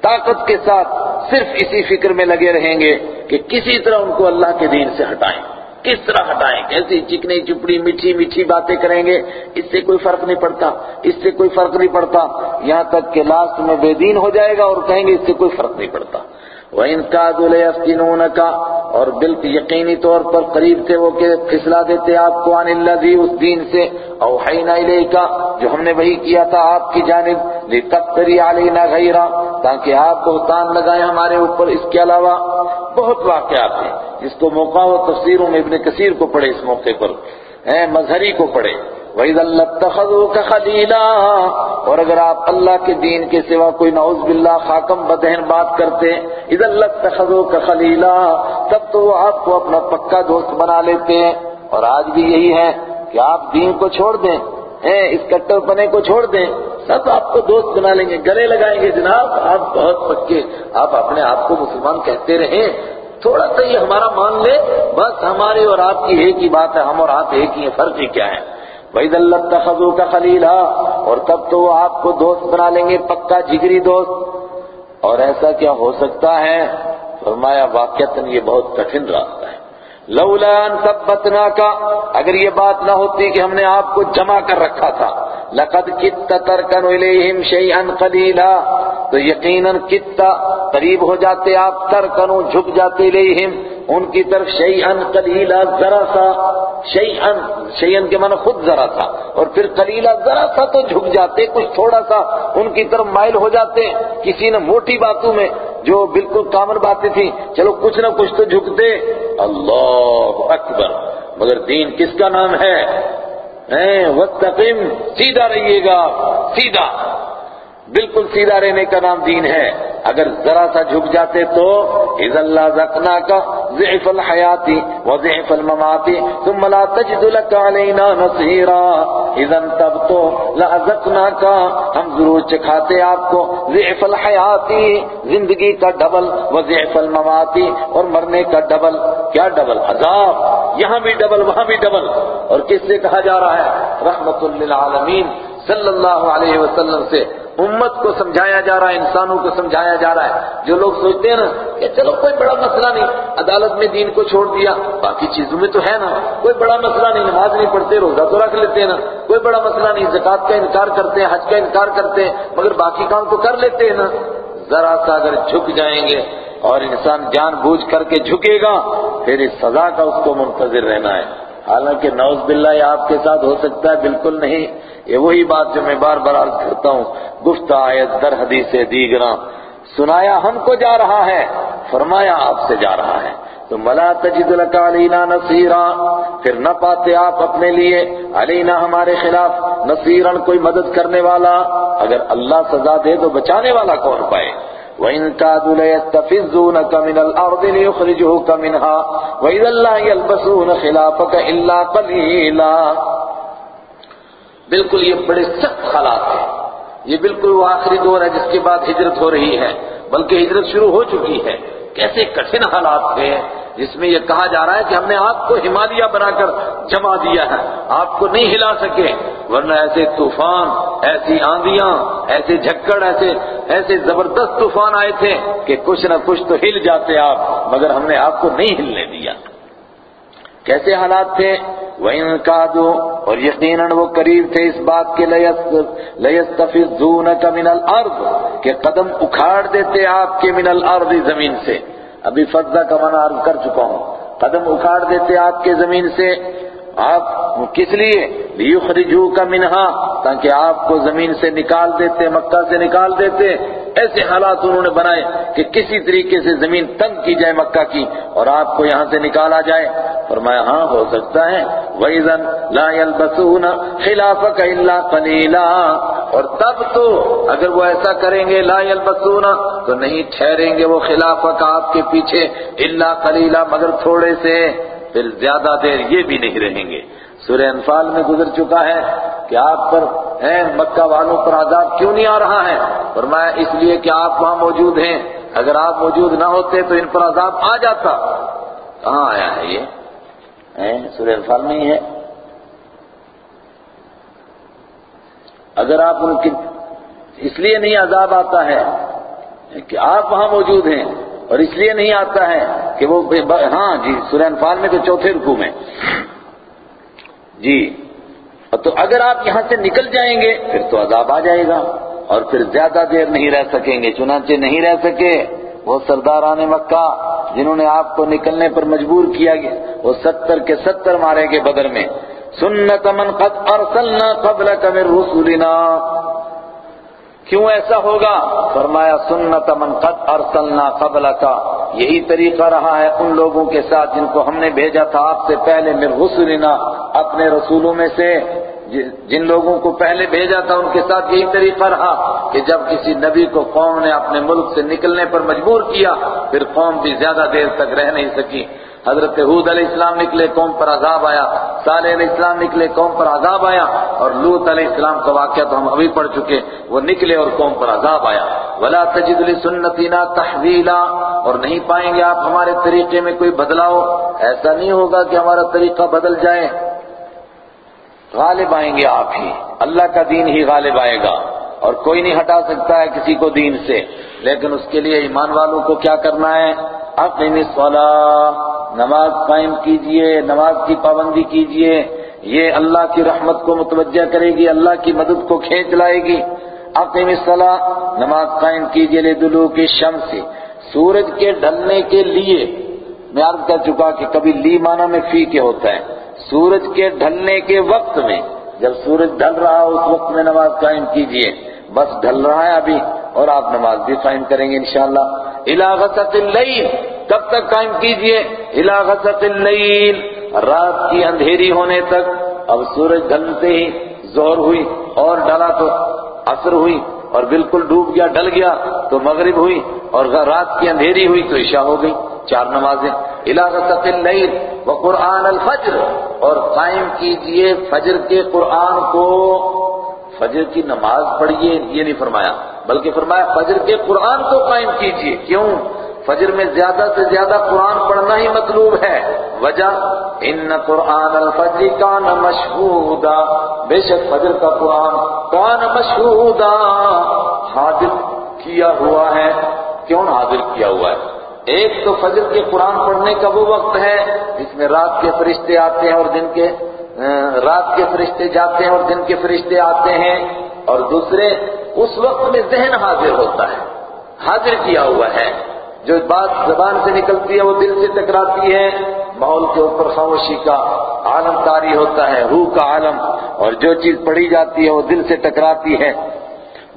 طاقت کے ساتھ صرف اسی فکر میں لگے رہیں گے کہ کسی طرح ان کو اللہ کے دین سے ہٹائیں۔ کس طرح ہٹائیں؟ کیسی چکنی چپڑی میٹھی میٹھی باتیں کریں گے؟ اس سے کوئی فرق نہیں پڑتا۔ اس سے کوئی فرق نہیں پڑتا۔ یہاں تک کہ لاسٹ میں بے دین ہو جائے گا اور کہیں گے اس سے کوئی فرق نہیں پڑتا۔ وَإِن كَادُوا لَيَفْتِنُونَكَ، اور بالکل یقینی طور پر قریب تھے وہ کہ پھسلا دیتے آپ کو، عن الذی اس دین سے، اوحینا الیکا جو ہم نے وہی کیا تھا آپ کی جانب لتفتری علینا غیرا تاکہ آپ بہتان لگائیں ہمارے اوپر۔ اس کے علاوہ بہت واقعات ہیں۔ جس کو موقع ہو تفسیروں میں ابن کثیر کو پڑھے اس موقع پر۔ مظہری کو پڑھے وَإِذَا لَتَّخَذُوكَ خَلِيلًا اور اگر آپ اللہ کے دین کے سوا کوئی نعوذ باللہ خاکم بدہن بات کرتے اِذَا لَتَّخَذُوكَ خَلِيلًا تب تو وہ آپ کو اپنا پکا دوست بنا لیتے ہیں اور آج بھی یہی ہے کہ آپ دین کو چھوڑ دیں اس کٹر پنے کو چھوڑ دیں۔ سب آپ کو دوست بنا لیں گے، گلے لگائیں گے۔ جناب، آپ بہت پکے، آپ اپنے آپ کو مسلمان کہتے رہیں تھوڑا سا یہ ہمارا مان لے، بس ہمارے اور آپ کی ایک ہی بات ہے، ہم اور آپ ایک ہی ہیں، فرق ہی کیا ہے؟ وَإِذَا اللَّتَّخَذُوكَ خَلِيلًا اور تب تو وہ آپ کو دوست بنا لیں گے، پکا جگری دوست۔ اور ایسا کیا ہو سکتا ہے؟ فرمایا، واقعتاً یہ بہت کٹھن راستہ ہے۔ لولا ان ثبتناک، اگر یہ بات نہ ہوتی کہ ہم نے آپ کو جمع کر رکھا تھا، لقد کت ترکن الیہم شیئا قلیلا، تو یقیناً کتا قریب ہو جاتے آپ، ترکنو جھک جاتے الیہم ان کی طرف شیئن قلیلا ذرا سا شیئن شیئن کے معنی خود ذرا سا، اور پھر قلیلا ذرا سا تو جھک جاتے، کچھ تھوڑا سا ان کی طرف مائل ہو جاتے، کسی نے موٹی باتوں میں جو بالکل کامن باتیں تھیں، چلو کچھ نہ کچھ تو جھکتے۔ اللہ اکبر۔ مگر دین کس کا نام ہے؟ وَاتَّقِمْ، سیدھا رہیے گا، سیدھا۔ بالکل سیدھا رہنے کا نام دین ہے۔ اگر ذرا سا جھک جاتے تو اذ اللہ زکنا کا ضعف الحیاتی و ضعف المماتی ثم لا تجد لك علینا نصیرا۔ اذن تب تو لازکنا کا ہم ضرور چکھاتے آپ کو ضعف الحیاتی زندگی کا ڈبل و ضعف المماتی اور مرنے کا ڈبل۔ کیا ڈبل؟ عذاب۔ یہاں بھی ڈبل، وہاں بھی ڈبل۔ اور کس سے کہا جا رہا ہے؟ رحمت للعالمین صلی اللہ علیہ وسلم سے۔ امت کو سمجھایا جا رہا ہے، انسانوں کو سمجھایا جا رہا ہے۔ جو لوگ سوچتے ہیں نا کہ چلو کوئی بڑا مسئلہ نہیں، عدالت میں دین کو چھوڑ دیا، باقی چیزوں میں تو ہے نا۔ کوئی بڑا مسئلہ نہیں، نماز نہیں پڑھتے، روزہ تو رکھ لیتے ہیں نا۔ کوئی بڑا مسئلہ نہیں زکات کا انکار کرتے ہیں، حج کا انکار کرتے ہیں، مگر باقی کام تو کر لیتے ہیں نا۔ ذرا سا اگر جھک جائیں گے اور انسان جان بوجھ کر کے جھکے گا، پھر اس سزا کا اس کو منتظر رہنا ہے۔ حالانکہ نوز باللہ یہ آپ کے ساتھ ہو سکتا ہے، بالکل نہیں۔ یہ وہی بات جو میں بار بار عرض کرتا ہوں۔ گفت آیت در حدیث دیگراں سنایا ہم کو جا رہا ہے، فرمایا آپ سے جا رہا ہے۔ تو ملا تجد لک علینا نصیرا۔ پھر نہ پاتے آپ اپنے لیے۔ علینا ہمارے خلاف نصیرن کوئی مدد کرنے والا۔ اگر اللہ سزا دے تو بچانے والا کون پائے؟ وَإِن كَادُوا لَيَسْتَفِزُّونَكَ مِنَ الْأَرْضِ لِيُخْرِجُوكَ مِنْهَا۔ وَإِذًا لَّا يَلْبَسُونَ خِلَافَكَ إِلَّا قَلِيلًا۔ بالکل یہ بڑے سخت حالات ہیں۔ یہ بالکل وہ آخری دور ہے جس کے بعد ہجرت ہو رہی ہے، بلکہ ہجرت شروع ہو چکی ہے۔ کیسے کٹھن حالات تھے جس میں یہ کہا جا رہا ہے کہ ہم نے آپ کو ہمالیہ بنا کر جما دیا ہے، آپ کو نہیں ہلا سکے۔ ورنہ ایسے طوفان، ایسی آندیاں، ایسے جھکڑ، ایسے ایسے زبردست طوفان آئے تھے کہ کچھ نہ کچھ تو ہل جاتے آپ، مگر ہم نے آپ کو نہیں ہلنے دیا۔ کیسے حالات تھے؟ وَإِن قَادُوا اور یقیناً وہ قریب تھے اس بات کے لَيَسْتَفِزُّونَكَ مِنَ الْأَرْضِ کہ قدم اکھاڑ دیتے آپ کے من الارض زمین سے۔ ابھی فضا کا منع عرض کر چکا ہوں۔ قدم اکھاڑ دیتے آپ کے زمین سے۔ آپ کس لیے؟ لِيُخْرِجُوكَ مِنْهَا، تاکہ آپ کو زمین سے نکال دیتے، مکہ سے نکال دیتے۔ ایسے حالات انہوں نے بنائے کہ کسی طریقے سے زمین تنگ کی جائے مکہ کی اور آپ کو یہاں سے نکالا جائے۔ فرمایا ہاں ہو سکتا ہے، وَإِذًا لَا يَلْبَسُونَ خِلَافَكَ إِلَّا قَلِيلًا اور تب تو اگر وہ ایسا کریں گے، لا يلبسون، تو نہیں ٹھہریں گے وہ خلافک آپ کے پیچھے الا قلیلا مگر تھوڑے سے، پھر زیادہ دیر یہ بھی نہیں رہیں گے۔ سورہ انفال میں گزر چکا ہے کہ آپ پر، ہیں، مکہ والوں پر عذاب کیوں نہیں آ رہا ہے؟ فرمایا، اس لیے کہ آپ وہاں موجود ہیں۔ اگر آپ موجود نہ ہوتے تو ان پر عذاب آ جاتا۔ کہاں آیا ہے یہ؟ سورہ انفال میں ہی ہے اگر آپ ان کی، اس لیے نہیں عذاب آتا ہے کہ آپ وہاں موجود ہیں اور اس لیے نہیں آتا ہے کہ وہ ہاں جی سورہ انفال میں تو چوتھے رکوع میں۔ جی تو اگر آپ یہاں سے نکل جائیں گے، پھر تو عذاب آ جائے گا اور پھر زیادہ دیر نہیں رہ سکیں گے، چنانچہ نہیں رہ سکے۔ وہ سرداران مکہ جنہوں نے آپ کو نکلنے پر مجبور کیا گیا، وہ ستر کے ستر مارے گے بدر میں۔ سنت من قد ارسلنا قبلک من رسولنا کیوں ایسا ہوگا؟ فرمایا، سنت من قد ارسلنا قبلک۔ یہی طریقہ رہا ہے ان لوگوں کے ساتھ جن کو ہم نے بھیجا تھا آپ سے پہلے من رسولنا اپنے رسولوں میں سے۔ جن لوگوں کو پہلے بھیجا تھا ان کے ساتھ یہی طریقہ رہا کہ جب کسی نبی کو قوم نے اپنے ملک سے نکلنے پر مجبور کیا، پھر قوم بھی زیادہ دیر تک رہ نہیں سکی۔ حضرت حود علیہ السلام نکلے، قوم پر عذاب آیا۔ صالح علیہ السلام نکلے، قوم پر عذاب آیا۔ اور لوت علیہ السلام کا واقعہ تو ہم ابھی پڑھ چکے، وہ نکلے اور قوم پر عذاب آیا۔ ولا تجد لسنتنا تحویلا اور نہیں پائیں گے آپ ہمارے طریقے میں کوئی بدلاؤ۔ ایسا نہیں ہوگا کہ ہمارا طریقہ بدل جائے۔ غالب آئیں گے آپ ہی۔ اللہ کا دین ہی غالب آئے گا۔ اور کوئی نہیں ہٹا سکتا ہے کسی کو دین سے۔ لیکن اس کے لیے ایمان والوں کو کیا کرنا ہے؟ اقیم الصلاۃ۔ نماز قائم کیجیے، نماز کی پابندی کیجیے۔ یہ اللہ کی رحمت کو متوجہ کرے گی، اللہ کی مدد کو کھینچ لائے گی۔ اقیم الصلاۃ۔ نماز قائم کیجیے لدلوک الشمس سورج کے ڈھلنے کے لیے۔ میں عرض کر چکا کہ کبھی لی معنی میں فی کے ہوتا ہے۔ سورج کے ڈھلنے کے وقت میں، جب سورج ڈھل رہا اس وقت میں نماز قائم کیجیے۔ بس ڈھل رہا ہے ابھی اور آپ نماز بھی قائم کریں گے انشاءاللہ۔ الى غسق اللیل، کب تک قائم کیجیے؟ الى غسق اللیل، رات کی اندھیری ہونے تک۔ اب سورج ڈھلتے ہی زہر ہوئی اور ڈھلا تو عصر ہوئی اور بالکل ڈوب گیا ڈل گیا تو مغرب ہوئی اور رات کی اندھیری ہوئی تو عشاء ہو گئی۔ چار نمازیں۔ الى غسق اللیل وقرآن الفجر۔ اور قائم کیجیے فجر کے قرآن کو۔ فجر کی نماز پڑھیے یہ نہیں فرمایا۔ بلکہ فرمایا فجر کے قرآن کو قائم کیجیے۔ کیوں؟ فجر میں زیادہ سے زیادہ قرآن پڑھنا ہی مطلوب ہے۔ وجہ ان قرآن الفجر کان مشہودا۔ بے شک فجر کا قرآن کان مشہودا۔ حاضر کیا ہوا ہے۔ کیوں حاضر کیا ہوا ہے؟ ایک تو فجر کے قرآن پڑھنے کا وہ وقت ہے جس میں رات کے فرشتے آتے ہیں اور دن کے رات کے فرشتے جاتے ہیں اور دن کے فرشتے آتے ہیں اور دوسرے اس وقت میں ذہن حاضر ہوتا ہے، حاضر کیا ہوا ہے۔ جو بات زبان سے نکلتی ہے وہ دل سے ٹکراتی ہے، ماحول کے اوپر خاموشی کا عالم تاری ہوتا ہے، روح کا عالم، اور جو چیز پڑھی جاتی ہے وہ دل سے ٹکراتی ہے۔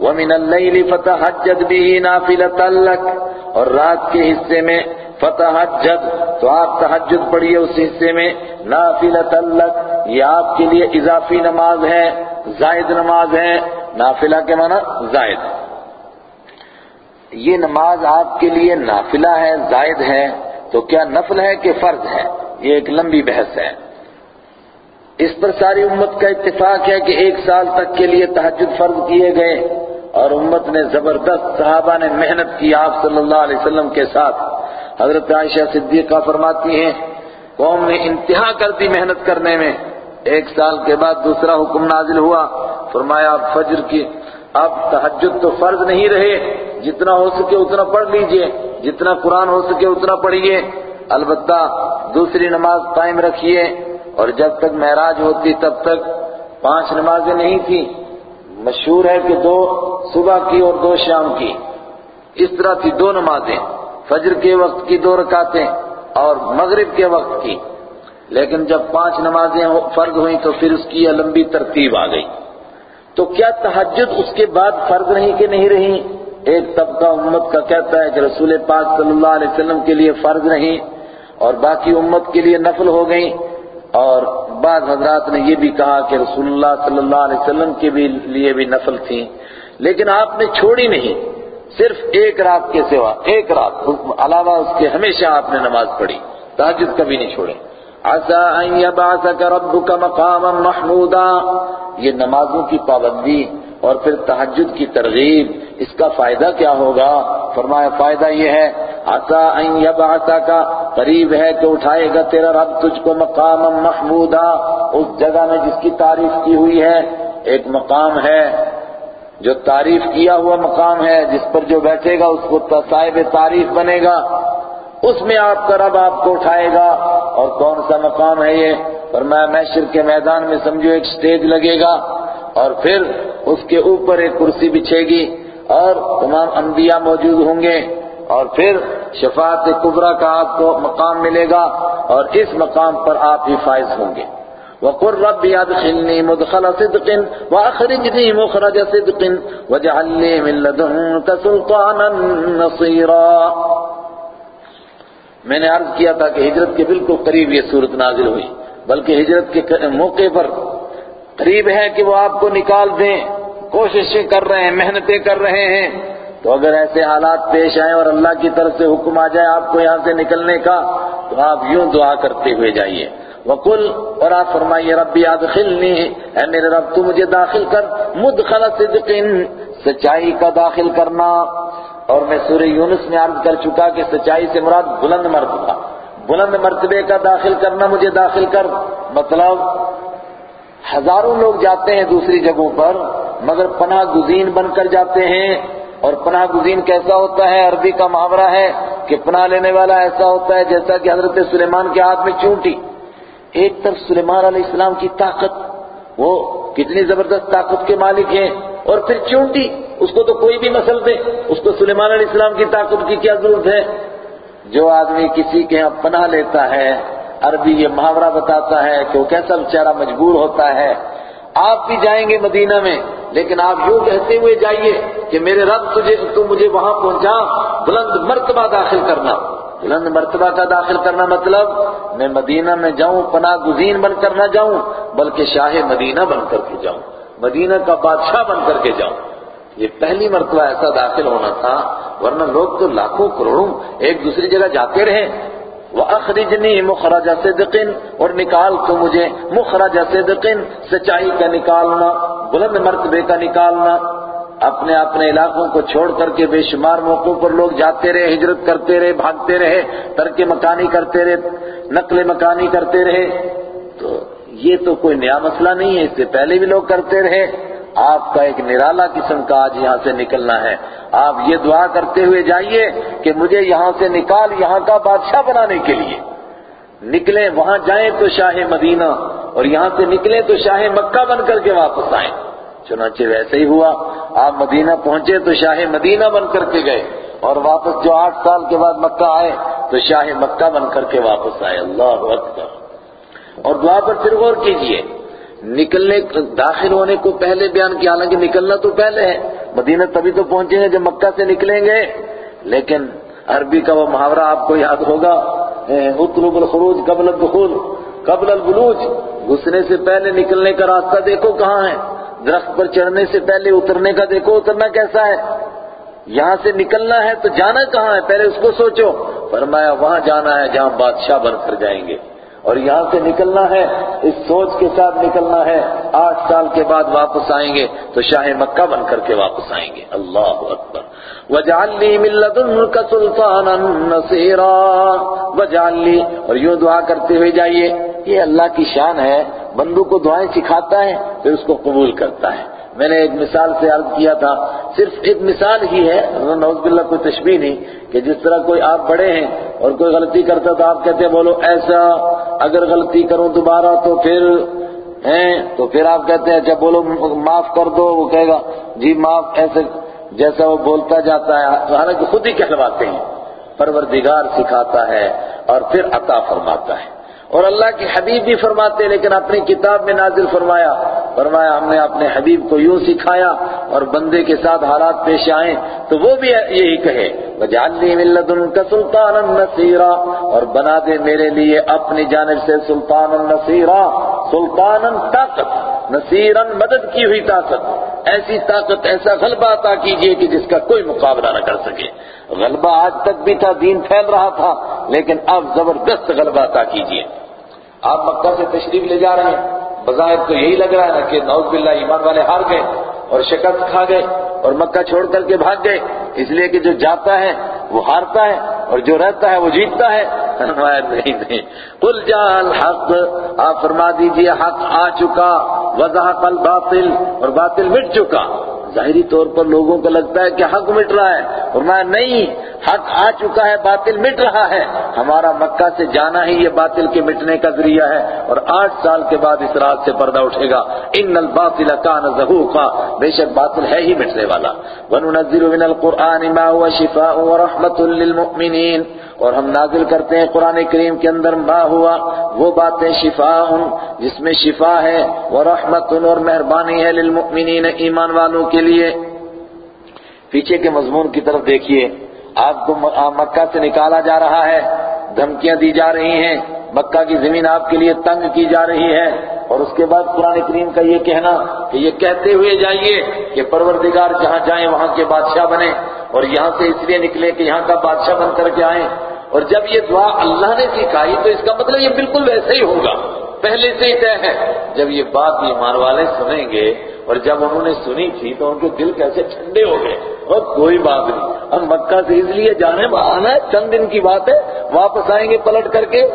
وَمِنَ اللَّيْلِ فَتَحَجَّدْ بِهِ نَافِلَةً لَكَ، اور رات کے حصے میں فتحجد، تو آپ تحجد پڑھیے اس حصے میں نافلۃ لک یہ آپ کے لیے اضافی نماز ہے، زائد نماز ہے، نافلہ کے معنی زائد۔ یہ نماز آپ کے لیے نافلہ ہے، زائد ہے، تو کیا نفل ہے کہ فرض ہے؟ یہ ایک لمبی بحث ہے۔ اس پر ساری امت کا اتفاق ہے کہ ایک سال تک کے لیے تحجد فرض کیے گئے۔ اور امت نے زبردست صحابہ نے محنت کی آپ صلی اللہ علیہ وسلم کے ساتھ۔ حضرت عائشہ صدیقہ فرماتی ہیں، قوم نے انتہا کر دی محنت کرنے میں۔ ایک سال کے بعد دوسرا حکم نازل ہوا۔ فرمایا، اب فجر کی، اب تحجد تو فرض نہیں رہے۔ جتنا ہو سکے اتنا پڑھ لیجیے۔ جتنا قرآن ہو سکے اتنا پڑھیے۔ البتہ دوسری نماز قائم رکھیے۔ اور جب تک معراج ہوتی تب تک پانچ نمازیں نہیں تھیں۔ مشہور ہے کہ دو صبح کی اور دو شام کی۔ اس طرح تھی دو نمازیں، فجر کے وقت کی دو رکعتیں اور مغرب کے وقت کی۔ لیکن جب پانچ نمازیں فرض ہوئیں تو پھر اس کی یہ لمبی ترتیب آ گئی۔ تو کیا تحجد اس کے بعد فرض نہیں کہ نہیں رہی؟ ایک طبقہ امت کا کہتا ہے کہ رسول پاک صلی اللہ علیہ وسلم کے لیے فرض نہیں اور باقی امت کے لیے نفل ہو گئی اور بعض حضرات نے یہ بھی کہا کہ رسول اللہ صلی اللہ علیہ وسلم کے بھی لیے بھی نفل تھی، لیکن آپ نے چھوڑی نہیں، صرف ایک رات کے سوا، ایک رات، علاوہ اس کے ہمیشہ آپ نے نماز پڑھی تاجد کبھی نہیں چھوڑے۔ عسى ان يبعثك ربك مقاما محمودا، یہ نمازوں کی پابندی اور پھر تحجد کی ترغیب، اس کا فائدہ کیا ہوگا؟ فرمایا، فائدہ یہ ہے عسى ان يبعثك قریب ہے کہ اٹھائے گا تیرا رب تجھ کو مقاما محمودا، اس جگہ میں جس کی تعریف کی ہوئی ہے، ایک مقام ہے، جو تعریف کیا ہوا مقام ہے، جس پر جو بیٹھے گا، اس کو صاحب تعریف بنے گا، اس میں آپ کا رب آپ کو اٹھائے گا، اور کون سا مقام ہے یہ؟ فرمایا محشر کے میدان میں، سمجھو، ایک سٹیج لگے گا، اور پھر اس کے اوپر ایک کرسی بچھے گی اور تمام انبیاء موجود ہوں گے اور پھر شفاعت کبرا کا آپ کو مقام ملے گا اور اس مقام پر آپ ہی فائز ہوں گے۔ وَقُلْ رَبِّ يَدْخِلْنِي مُدْخَلَ صِدْقٍ وَأَخْرِجْنِي مُخْرَجَ صِدْقٍ وَجَعَلْنِي مِن لَدُنْكَ سُلْطَانًا نَصِيرًا۔ میں نے عرض کیا تھا کہ ہجرت کے بالکل قریب یہ صورت نازل ہوئی، بلکہ ہجرت کے موقع پر قریب ہے کہ وہ آپ کو نکال دیں، کوششیں کر رہے ہیں، محنتیں کر رہے ہیں۔ تو اگر ایسے حالات پیش آئیں اور اللہ کی طرف سے حکم آ جائے آپ کو یہاں سے نکلنے کا، تو آپ یوں دعا کرتے ہوئے جائیے۔ وقل، اور آپ فرمائیے ربی ادخلنی اے میرے رب، تو مجھے داخل کر۔ مدخل صدق، سچائی کا داخل کرنا۔ اور میں سورہ یونس میں عرض کر چکا کہ سچائی سے مراد بلند مرتبہ۔ بلند مرتبے کا داخل کرنا مجھے داخل کر۔ مطلب ہزاروں لوگ جاتے ہیں دوسری جگہوں پر، مگر پناہ گزین بن کر جاتے ہیں۔ اور پناہ گزین کیسا ہوتا ہے؟ عربی کا محاورہ ہے کہ پناہ لینے والا ایسا ہوتا ہے جیسا کہ حضرت سلیمان کے ہاتھ میں چونٹی۔ ایک طرف سلیمان علیہ السلام کی طاقت، وہ کتنی زبردست طاقت کے مالک ہیں۔ اور پھر چونٹی، اس کو تو کوئی بھی مسل دے۔ اس کو سلیمان علیہ السلام کی طاقت کی کیا ضرورت ہے؟ جو آدمی کسی کے ہاں پناہ لیتا ہے عربی یہ محاورہ بتاتا ہے کہ وہ کیسا بیچارہ مجبور ہوتا ہے۔ آپ بھی جائیں گے مدینہ میں، لیکن آپ یوں کہتے ہوئے جائیے کہ میرے رب تجھے، تو مجھے وہاں پہنچا، بلند مرتبہ داخل کرنا۔ بلند مرتبہ کا داخل کرنا مطلب میں مدینہ میں جاؤں، پناہ گزین بن کر نہ جاؤں، بلکہ شاہ مدینہ بن کر کے جاؤں، مدینہ کا بادشاہ بن کر کے جاؤں۔ یہ پہلی مرتبہ ایسا داخل ہونا تھا، ورنہ لوگ تو لاکھوں کروڑوں ایک دوسری جگہ جاتے رہے۔ وہ اخرجنی مخرج صدقن اور نکال تو مجھے مخرج صدقن سچائی کا نکالنا، بلند مرتبے کا نکالنا۔ اپنے اپنے علاقوں کو چھوڑ کر کے بے شمار موقعوں پر لوگ جاتے رہے، ہجرت کرتے رہے، بھاگتے رہے، ترک مکانی کرتے رہے، نقل مکانی کرتے رہے۔ تو یہ تو کوئی نیا مسئلہ نہیں ہے، اس سے پہلے بھی لوگ کرتے رہے۔ آپ کا ایک نرالا قسم کا آج یہاں سے نکلنا ہے۔ آپ یہ دعا کرتے ہوئے جائیے کہ مجھے یہاں سے نکال یہاں کا بادشاہ بنانے کے لیے۔ نکلیں، وہاں جائیں تو شاہ مدینہ اور یہاں سے نکلیں تو شاہ مکہ بن کر کے واپس آئیں۔ چنانچہ ویسے ہی ہوا، آپ مدینہ پہنچے تو شاہ مدینہ بن کر کے گئے اور واپس جو آٹھ سال کے بعد مکہ آئے تو شاہ مکہ بن کر کے واپس آئے۔ اللہ اکبر۔ اور دعا پر پھر غور کیجیے۔ نکلنے داخل ہونے کو پہلے بیان کیا، حالانکہ نکلنا تو پہلے ہے۔ مدینہ تبھی تو پہنچیں گے جب مکہ سے نکلیں گے۔ لیکن عربی کا وہ محاورہ آپ کو یاد ہوگا۔ اطلب الخروج قبل الدخول، قبل البلوج۔ گھسنے سے پہلے نکلنے کا راستہ دیکھو کہاں ہے۔ درخت پر چڑھنے سے پہلے اترنے کا دیکھو اترنا کیسا ہے۔ یہاں سے نکلنا ہے تو جانا کہاں ہے؟ پہلے اس کو سوچو۔ فرمایا، وہاں جانا ہے جہاں بادشاہ بن کر جائیں گے۔ اور یہاں سے نکلنا ہے، اس سوچ کے ساتھ نکلنا ہے، آٹھ سال کے بعد واپس آئیں گے تو شاہ مکہ بن کر کے واپس آئیں گے۔ اللہ اکبر۔ وجعلنی من لدنک سلطانا نصیرا وجعلنی اور یوں دعا کرتے ہوئے جائیے یہ اللہ کی شان ہے، بندوں کو دعائیں سکھاتا ہے، پھر اس کو قبول کرتا ہے۔ میں نے ایک مثال سے عرض کیا تھا، صرف ایک مثال ہی ہے نوز باللہ کوئی تشبیح نہیں کہ جس طرح کوئی آپ بڑے ہیں اور کوئی غلطی کرتا تو آپ کہتے ہیں، بولو ایسا، اگر غلطی کروں دوبارہ تو پھر، ہیں؟ تو پھر آپ کہتے ہیں اچھا بولو، معاف کر دو، وہ کہے گا جی معاف، ایسے جیسا وہ بولتا جاتا ہے۔ حالانکہ خود ہی کہلواتے ہیں، پروردگار سکھاتا ہے اور پھر عطا فرماتا ہے۔ اور اللہ کے حبیب بھی فرماتے لیکن اپنی کتاب میں نازل فرمایا فرمایا، ہم نے اپنے حبیب کو یوں سکھایا اور بندے کے ساتھ حالات پیش آئیں، تو وہ بھی یہی کہے وَجَعَلْنِي مِن لَدُنْكَ سُلْطَانًا نَصِيرًا اور بنا دے میرے لیے اپنی جانب سے سلطان نصیرا سلطان طاقت نصیرن مدد کی ہوئی طاقت۔ ایسی طاقت، ایسا غلبہ عطا کیجیے کہ جس کا کوئی مقابلہ نہ کر سکے۔ غلبہ آج تک بھی تھا، دین پھیل رہا تھا، لیکن اب زبردست غلبہ عطا کیجیے۔ آپ مکہ سے تشریف لے جا رہے ہیں۔ بظاہر تو یہی لگ رہا ہے نا کہ نوز باللہ ایمان والے ہار گئے اور شکست کھا گئے اور مکہ چھوڑ کر کے بھاگ گئے۔ اس لیے کہ جو جاتا ہے وہ ہارتا ہے اور جو رہتا ہے وہ جیتتا ہے۔ نہیں نہیں۔ قل جا الحق، آپ فرما دیجیے، حق آ چکا۔ وضاحت الباطل اور باطل مٹ چکا۔ ظاہری طور پر لوگوں کو لگتا ہے کہ حق مٹ رہا ہے فرمایا نہیں، حق آ چکا ہے، باطل مٹ رہا ہے۔ ہمارا مکہ سے جانا ہی یہ باطل کے مٹنے کا ذریعہ ہے اور آٹھ سال کے بعد اس رات سے پردہ اٹھے گا۔ ان الباطل کان زہوقا، بے شک باطل ہے ہی مٹنے والا۔ وننزل من القرآن ما هو شفاء ورحمة للمؤمنین۔ اور ہم نازل کرتے ہیں قرآن کریم کے اندر ما ہوا وہ باتیں شفاء جس میں شفا ہے، ورحمت اور مہربانی ہے للمؤمنین، ایمان والوں کے لیے۔ پیچھے کے مضمون کی طرف دیکھیے آپ کو مکہ سے نکالا جا رہا ہے، دھمکیاں دی جا رہی ہیں، مکہ کی زمین آپ کے لیے تنگ کی جا رہی ہے۔ اور اس کے بعد قرآن کریم کا یہ کہنا کہ یہ کہتے ہوئے جائیے کہ پروردگار جہاں جائیں وہاں کے بادشاہ بنے اور یہاں سے اس لیے نکلے کہ یہاں کا بادشاہ بن کر کے آئیں۔ اور جب یہ دعا اللہ نے سکھائی تو اس کا مطلب یہ بالکل ویسے ہی ہوگا۔ پہلے سے ہی طے ہے۔ جب یہ بات ایمان والے سنیں گے اور جب انہوں نے سنی تھی تو ان کے دل کیسے ٹھنڈے ہو گئے۔ اور کوئی بات نہیں۔ ہم مکہ سے اس لیے جانے آنا ہے، چند دن کی بات ہے، واپس آئیں گے پلٹ کر کے۔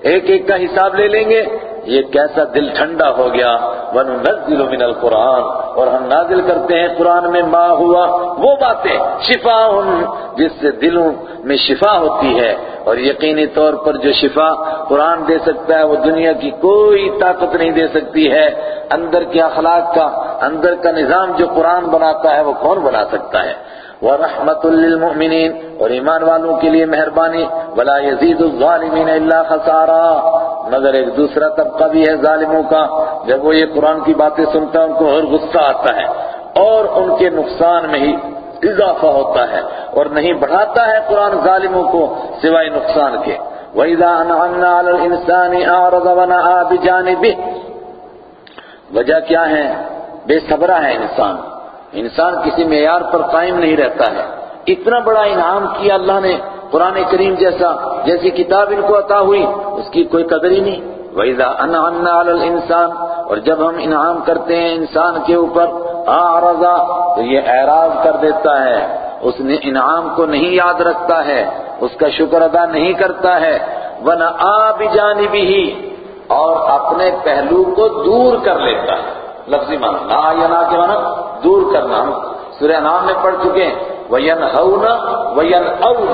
ایک ایک کا حساب لے لیں گے۔ یہ کیسا دل ٹھنڈا ہو گیا۔ وَنُنَزِّلُ مِنَ الْقُرْآنِ۔ اور ہم نازل کرتے ہیں قرآن میں ما ہوا۔ وہ باتیں شفا جس سے دلوں میں شفا ہوتی ہے۔ اور یقینی طور پر جو شفا قرآن دے سکتا ہے، وہ دنیا کی کوئی طاقت نہیں دے سکتی ہے۔ اندر کے اخلاق کا، اندر کا نظام جو قرآن بناتا ہے، وہ کون بنا سکتا ہے؟ ورحمت للمؤمنین اور ایمان والوں کے لیے مہربانی، ولا يزيد الظالمین الا خسارا۔ مگر ایک دوسرا طبقہ بھی ہے ظالموں کا، جب وہ یہ قرآن کی باتیں سنتا ہے، ان کو اور غصہ آتا ہے اور ان کے نقصان میں ہی اضافہ ہوتا ہے اور نہیں بڑھاتا ہے قرآن ظالموں کو سوائے نقصان کے۔ وَإِذَا أَنْعَمْنَا عَلَى الْإِنسَانِ أَعْرَضَ وَنَعَا بِجَانِبِهِ۔ وجہ کیا ہے؟ بے صبرہ ہے انسان۔ انسان کسی معیار پر قائم نہیں رہتا ہے۔ اتنا بڑا انعام کیا اللہ نے قرآن کریم جیسا، جیسی کتاب ان کو عطا ہوئی، اس کی کوئی قدر ہی نہیں۔ وَإِذَا أَنْعَمْنَا عَلَى الْإِنسَانِ، اور جب ہم انعام کرتے ہیں انسان کے اوپر آرزا تو یہ اعراض کر دیتا ہے۔ اس نے انعام کو نہیں یاد رکھتا ہے، اس کا شکر ادا نہیں کرتا ہے۔ وَنَعَا بِجَانِبِهِ، اور اپنے پہلو کو دور کر لیتا ہے۔ لفظی معنی نا یا نا کے معنی دور کرنا ہم سورہ نام میں پڑھ چکے ہیں۔ وَيَنْهَوْنَ وَيَنْأَوْنَ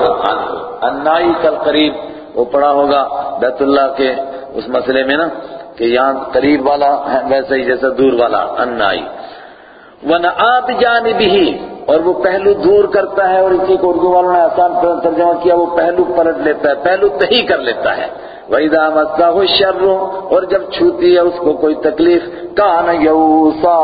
عَنْهُ کل قریب وہ پڑھا ہوگا بیت اللہ کے اس مسئلے میں نا، کہ یہاں قریب والا ہے، ویسے ہی جیسا دور والا انائی وَنَعَا بِجَانِبِهِ۔ اور وہ پہلو دور کرتا ہے اور اسی کو اردو والوں نے آسان ترجمہ کیا، وہ پہلو پلٹ لیتا ہے، پہلو تہی کر لیتا ہے۔ وَإِذَا مَسَّهُ الشَّرُّ اور جب چھوتی ہے اس کو کوئی تکلیف، کان یوسا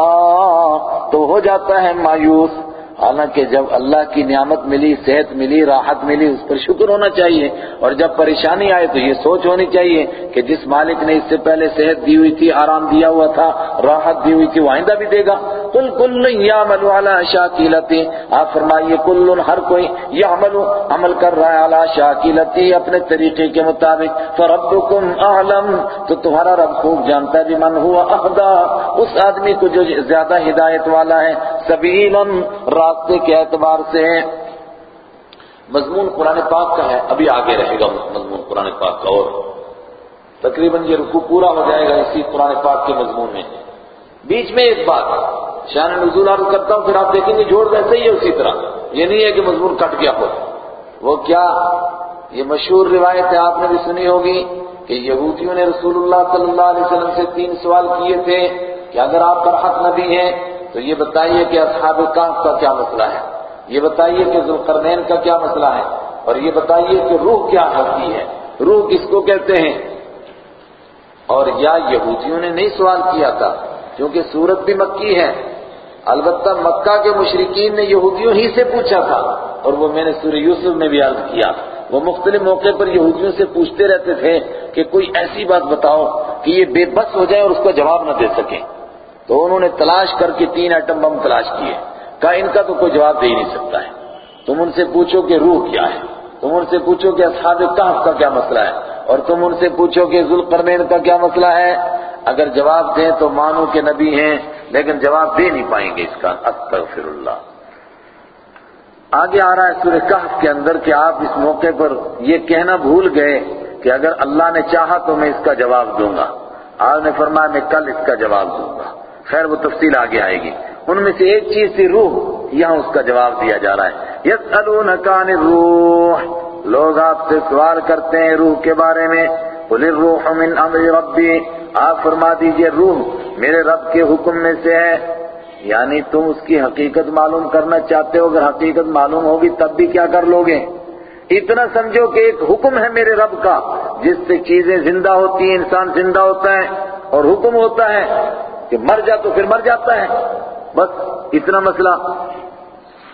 تو ہو جاتا ہے مایوس۔ حالانکہ جب اللہ کی نعمت ملی، صحت ملی، راحت ملی، اس پر شکر ہونا چاہیے۔ اور جب پریشانی آئے تو یہ سوچ ہونی چاہیے کہ جس مالک نے اس سے پہلے صحت دی ہوئی تھی، آرام دیا ہوا تھا، راحت دی ہوئی تھی، وہ آئندہ بھی دے گا۔ کل کل یعمل علی شاکلتی۔ آپ فرمائیے، کل ہر کوئی یعمل، عمل کر رہا ہے علی شاکلتی اپنے طریقے کے مطابق۔ فربکم اعلم۔ تو تمہارا رب خوب جانتا ہے من ہوا اہدا۔ اس آدمی کو جو زیادہ ہدایت والا ہے سبیلا راستے کے اعتبار سے مضمون قرآن پاک کا ہے، ابھی آگے رہے گا مضمون قرآن پاک کا اور۔ تقریباً یہ رکو پورا ہو جائے گا اسی قرآن پاک کے مضمون میں۔ بیچ میں ایک بات، شان نزول عرض کرتا ہوں، پھر آپ دیکھیں گے جوڑ ویسے ہی ہے اسی طرح۔ یہ نہیں ہے کہ مضمون کٹ گیا ہو۔ وہ کیا؟ یہ مشہور روایت ہے، آپ نے بھی سنی ہوگی کہ یہودیوں نے رسول اللہ صلی اللہ علیہ وسلم سے تین سوال کیے تھے کہ اگر آپ پر حق نبی ہیں تو یہ بتائیے کہ اصحاب کہف کا کیا مسئلہ ہے؟ یہ بتائیے کہ ذوالقرنین کا کیا مسئلہ ہے؟ اور یہ بتائیے کہ روح کیا ہوتی ہے؟ روح کس کو کہتے ہیں؟ اور یا یہودیوں نے نہیں سوال کیا تھا، کیونکہ سورت بھی مکی ہے۔ البتہ مکہ کے مشرقین نے یہودیوں ہی سے پوچھا تھا، اور وہ میں نے سورہ یوسف میں بھی عرض کیا۔ وہ مختلف موقع پر یہودیوں سے پوچھتے رہتے تھے کہ کوئی ایسی بات بتاؤ کہ یہ بے بس ہو جائے اور اس کا جواب نہ دے سکیں۔ تو انہوں نے تلاش کر کے تین ایٹم بم تلاش کیے۔ کہا، ان کا تو کوئی جواب دے ہی نہیں سکتا ہے۔ تم ان سے پوچھو کہ روح کیا ہے۔ تم ان سے پوچھو کہ اصحاب کہف کا کیا مسئلہ ہے۔ اور تم ان سے پوچھو کہ ذوالقرنین کا کیا مسئلہ ہے۔ اگر جواب دیں تو مانو کہ نبی ہیں، لیکن جواب دے نہیں پائیں گے اس کا۔ استغفر اللہ آگے آ رہا ہے سورہ کہف کے اندر کہ آپ اس موقع پر یہ کہنا بھول گئے کہ اگر اللہ نے چاہا تو میں اس کا جواب دوں گا۔ آپ نے فرمایا، میں کل اس کا جواب دوں گا۔ خیر وہ تفصیل آگے آئے گی۔ ان میں سے ایک چیز تھی روح، یہاں اس کا جواب دیا جا رہا ہے۔ یسألونک عن الروح، لوگ آپ سے سوال کرتے ہیں روح کے بارے میں۔ قل الروح من امر ربی، آپ فرما دیجیے روح میرے رب کے حکم میں سے ہے۔ یعنی تم اس کی حقیقت معلوم کرنا چاہتے ہو، اگر حقیقت معلوم ہوگی تب بھی کیا کر لو گے اتنا سمجھو کہ ایک حکم ہے میرے رب کا، جس سے چیزیں زندہ ہوتی ہیں، انسان زندہ ہوتا ہے اور حکم ہوتا ہے۔ کہ مر جا تو پھر مر جاتا ہے۔ بس اتنا مسئلہ۔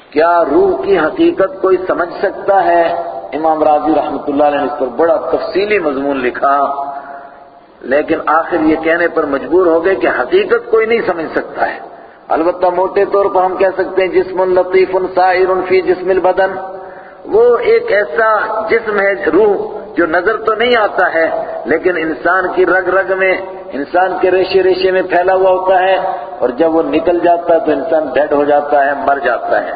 کیا روح کی حقیقت کوئی سمجھ سکتا ہے؟ امام راضی رحمۃ اللہ علیہ نے اس پر بڑا تفصیلی مضمون لکھا۔ لیکن آخر یہ کہنے پر مجبور ہو گئے کہ حقیقت کوئی نہیں سمجھ سکتا ہے۔ البتہ موٹے طور پر ہم کہہ سکتے ہیں جسم لطیف سائر فی جسم البدن۔ وہ ایک ایسا جسم ہے، روح جو نظر تو نہیں آتا ہے، لیکن انسان کی رگ رگ میں، انسان کے ریشے ریشے میں پھیلا ہوا ہوتا ہے، اور جب وہ نکل جاتا ہے تو انسان ڈیڈ ہو جاتا ہے، مر جاتا ہے۔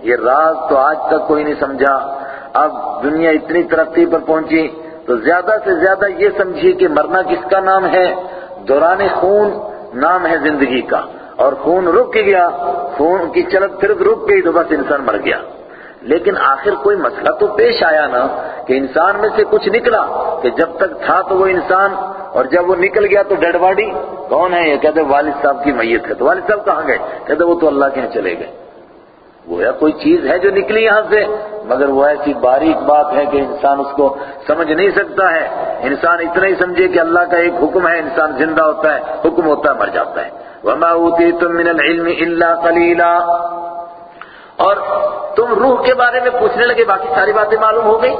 یہ راز تو آج تک کوئی نہیں سمجھا۔ اب دنیا اتنی ترقی پر پہنچی، تو زیادہ سے زیادہ یہ سمجھیے کہ مرنا کس کا نام ہے؟ دوران خون نام ہے زندگی کا۔ اور خون رک گیا، خون کی چلت پھر رک گئی تو بس انسان مر گیا۔ لیکن آخر کوئی مسئلہ تو پیش آیا نا کہ انسان میں سے کچھ نکلا کہ جب تک تھا تو وہ انسان اور جب وہ نکل گیا تو ڈیڈ باڈی کون ہے؟ یہ کہتے والد صاحب کی میت ہے۔ تو والد صاحب کہاں گئے؟ کہتے وہ تو اللہ کے یہاں چلے گئے۔ وہ یا کوئی چیز ہے جو نکلی یہاں سے؟ مگر وہ ایسی باریک بات ہے کہ انسان اس کو سمجھ نہیں سکتا ہے۔ انسان اتنا ہی سمجھے کہ اللہ کا ایک حکم ہے، انسان زندہ ہوتا ہے، حکم ہوتا ہے، مر جاتا ہے۔ وما اوتیتم من العلم الا قلیلا اور تم روح کے بارے میں پوچھنے لگے، باقی ساری باتیں معلوم ہو گئی؟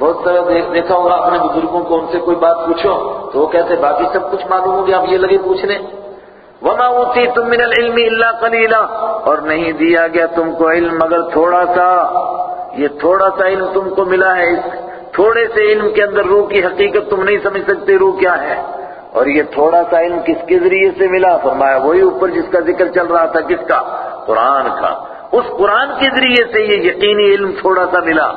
بہت سارے دیکھا ہوگا اپنے بزرگوں کو، ان سے کوئی بات پوچھو تو وہ کہتے، باقی سب کچھ معلوم ہو گیا، اب یہ لگے پوچھنے۔ وما اوتیتم من العلم الا قلیلا اور نہیں دیا گیا تم کو علم، مگر تھوڑا سا۔ یہ تھوڑا سا علم تم کو ملا ہے۔ اس تھوڑے سے علم کے اندر روح کی حقیقت تم نہیں سمجھ سکتے روح کیا ہے۔ اور یہ تھوڑا سا علم کس کے ذریعے سے ملا؟ فرمایا، وہی اوپر جس کا ذکر چل رہا تھا، کس کا؟ قرآن کا۔ اس قرآن کے ذریعے سے یہ یقینی علم تھوڑا سا ملا۔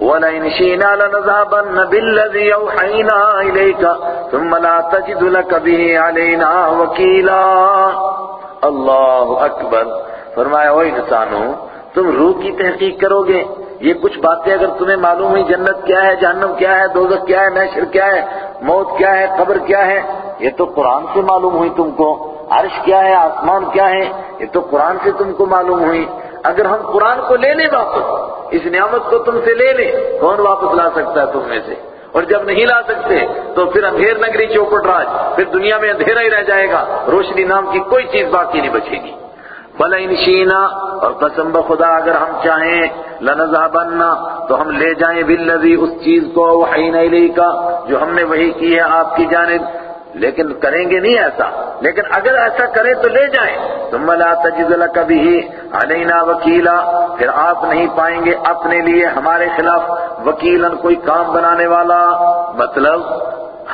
وَلَئِنْ شِئْنَا لَنَذْهَبَنَّ بِالَّذِي أَوْحَيْنَا إِلَيْكَ ثُمَّ لَا تَجِدُ لَكَ بِهِ عَلَيْنَا وَكِيلًا۔ اللہ اکبر فرمایا وہ انسانوں، تم روح کی تحقیق کرو گے۔ یہ کچھ باتیں اگر تمہیں معلوم ہوئی جنت کیا ہے، جہنم کیا ہے، دوزخ کیا ہے محشر کیا ہے، موت کیا ہے، قبر کیا ہے، یہ تو قرآن سے معلوم ہوئی تم کو۔ عرش کیا ہے، آسمان کیا ہے، یہ تو قرآن سے تم کو معلوم ہوئی۔ اگر ہم قرآن کو لے لیں واپس، اس نعمت کو تم سے لے لیں، کون واپس لا سکتا ہے تم میں سے؟ اور جب نہیں لا سکتے، تو پھر اندھیر نگری چوپٹ راج، پھر دنیا میں اندھیرا ہی رہ جائے گا، روشنی نام کی کوئی چیز باقی نہیں بچے گی۔ بلا انشینا اور قسم بخدا اگر ہم چاہیں لنذهبن تو ہم لے جائیں بالذی، اس چیز کو وحینا الیکا جو ہم نے وہی کی ہے آپ کی جانب۔ لیکن کریں گے نہیں ایسا۔ لیکن اگر ایسا کریں تو لے جائیں۔ ثم لا تجد لك به علینا وکیلا۔ پھر آپ نہیں پائیں گے اپنے لیے ہمارے خلاف وکیلا کوئی کام بنانے والا۔ مطلب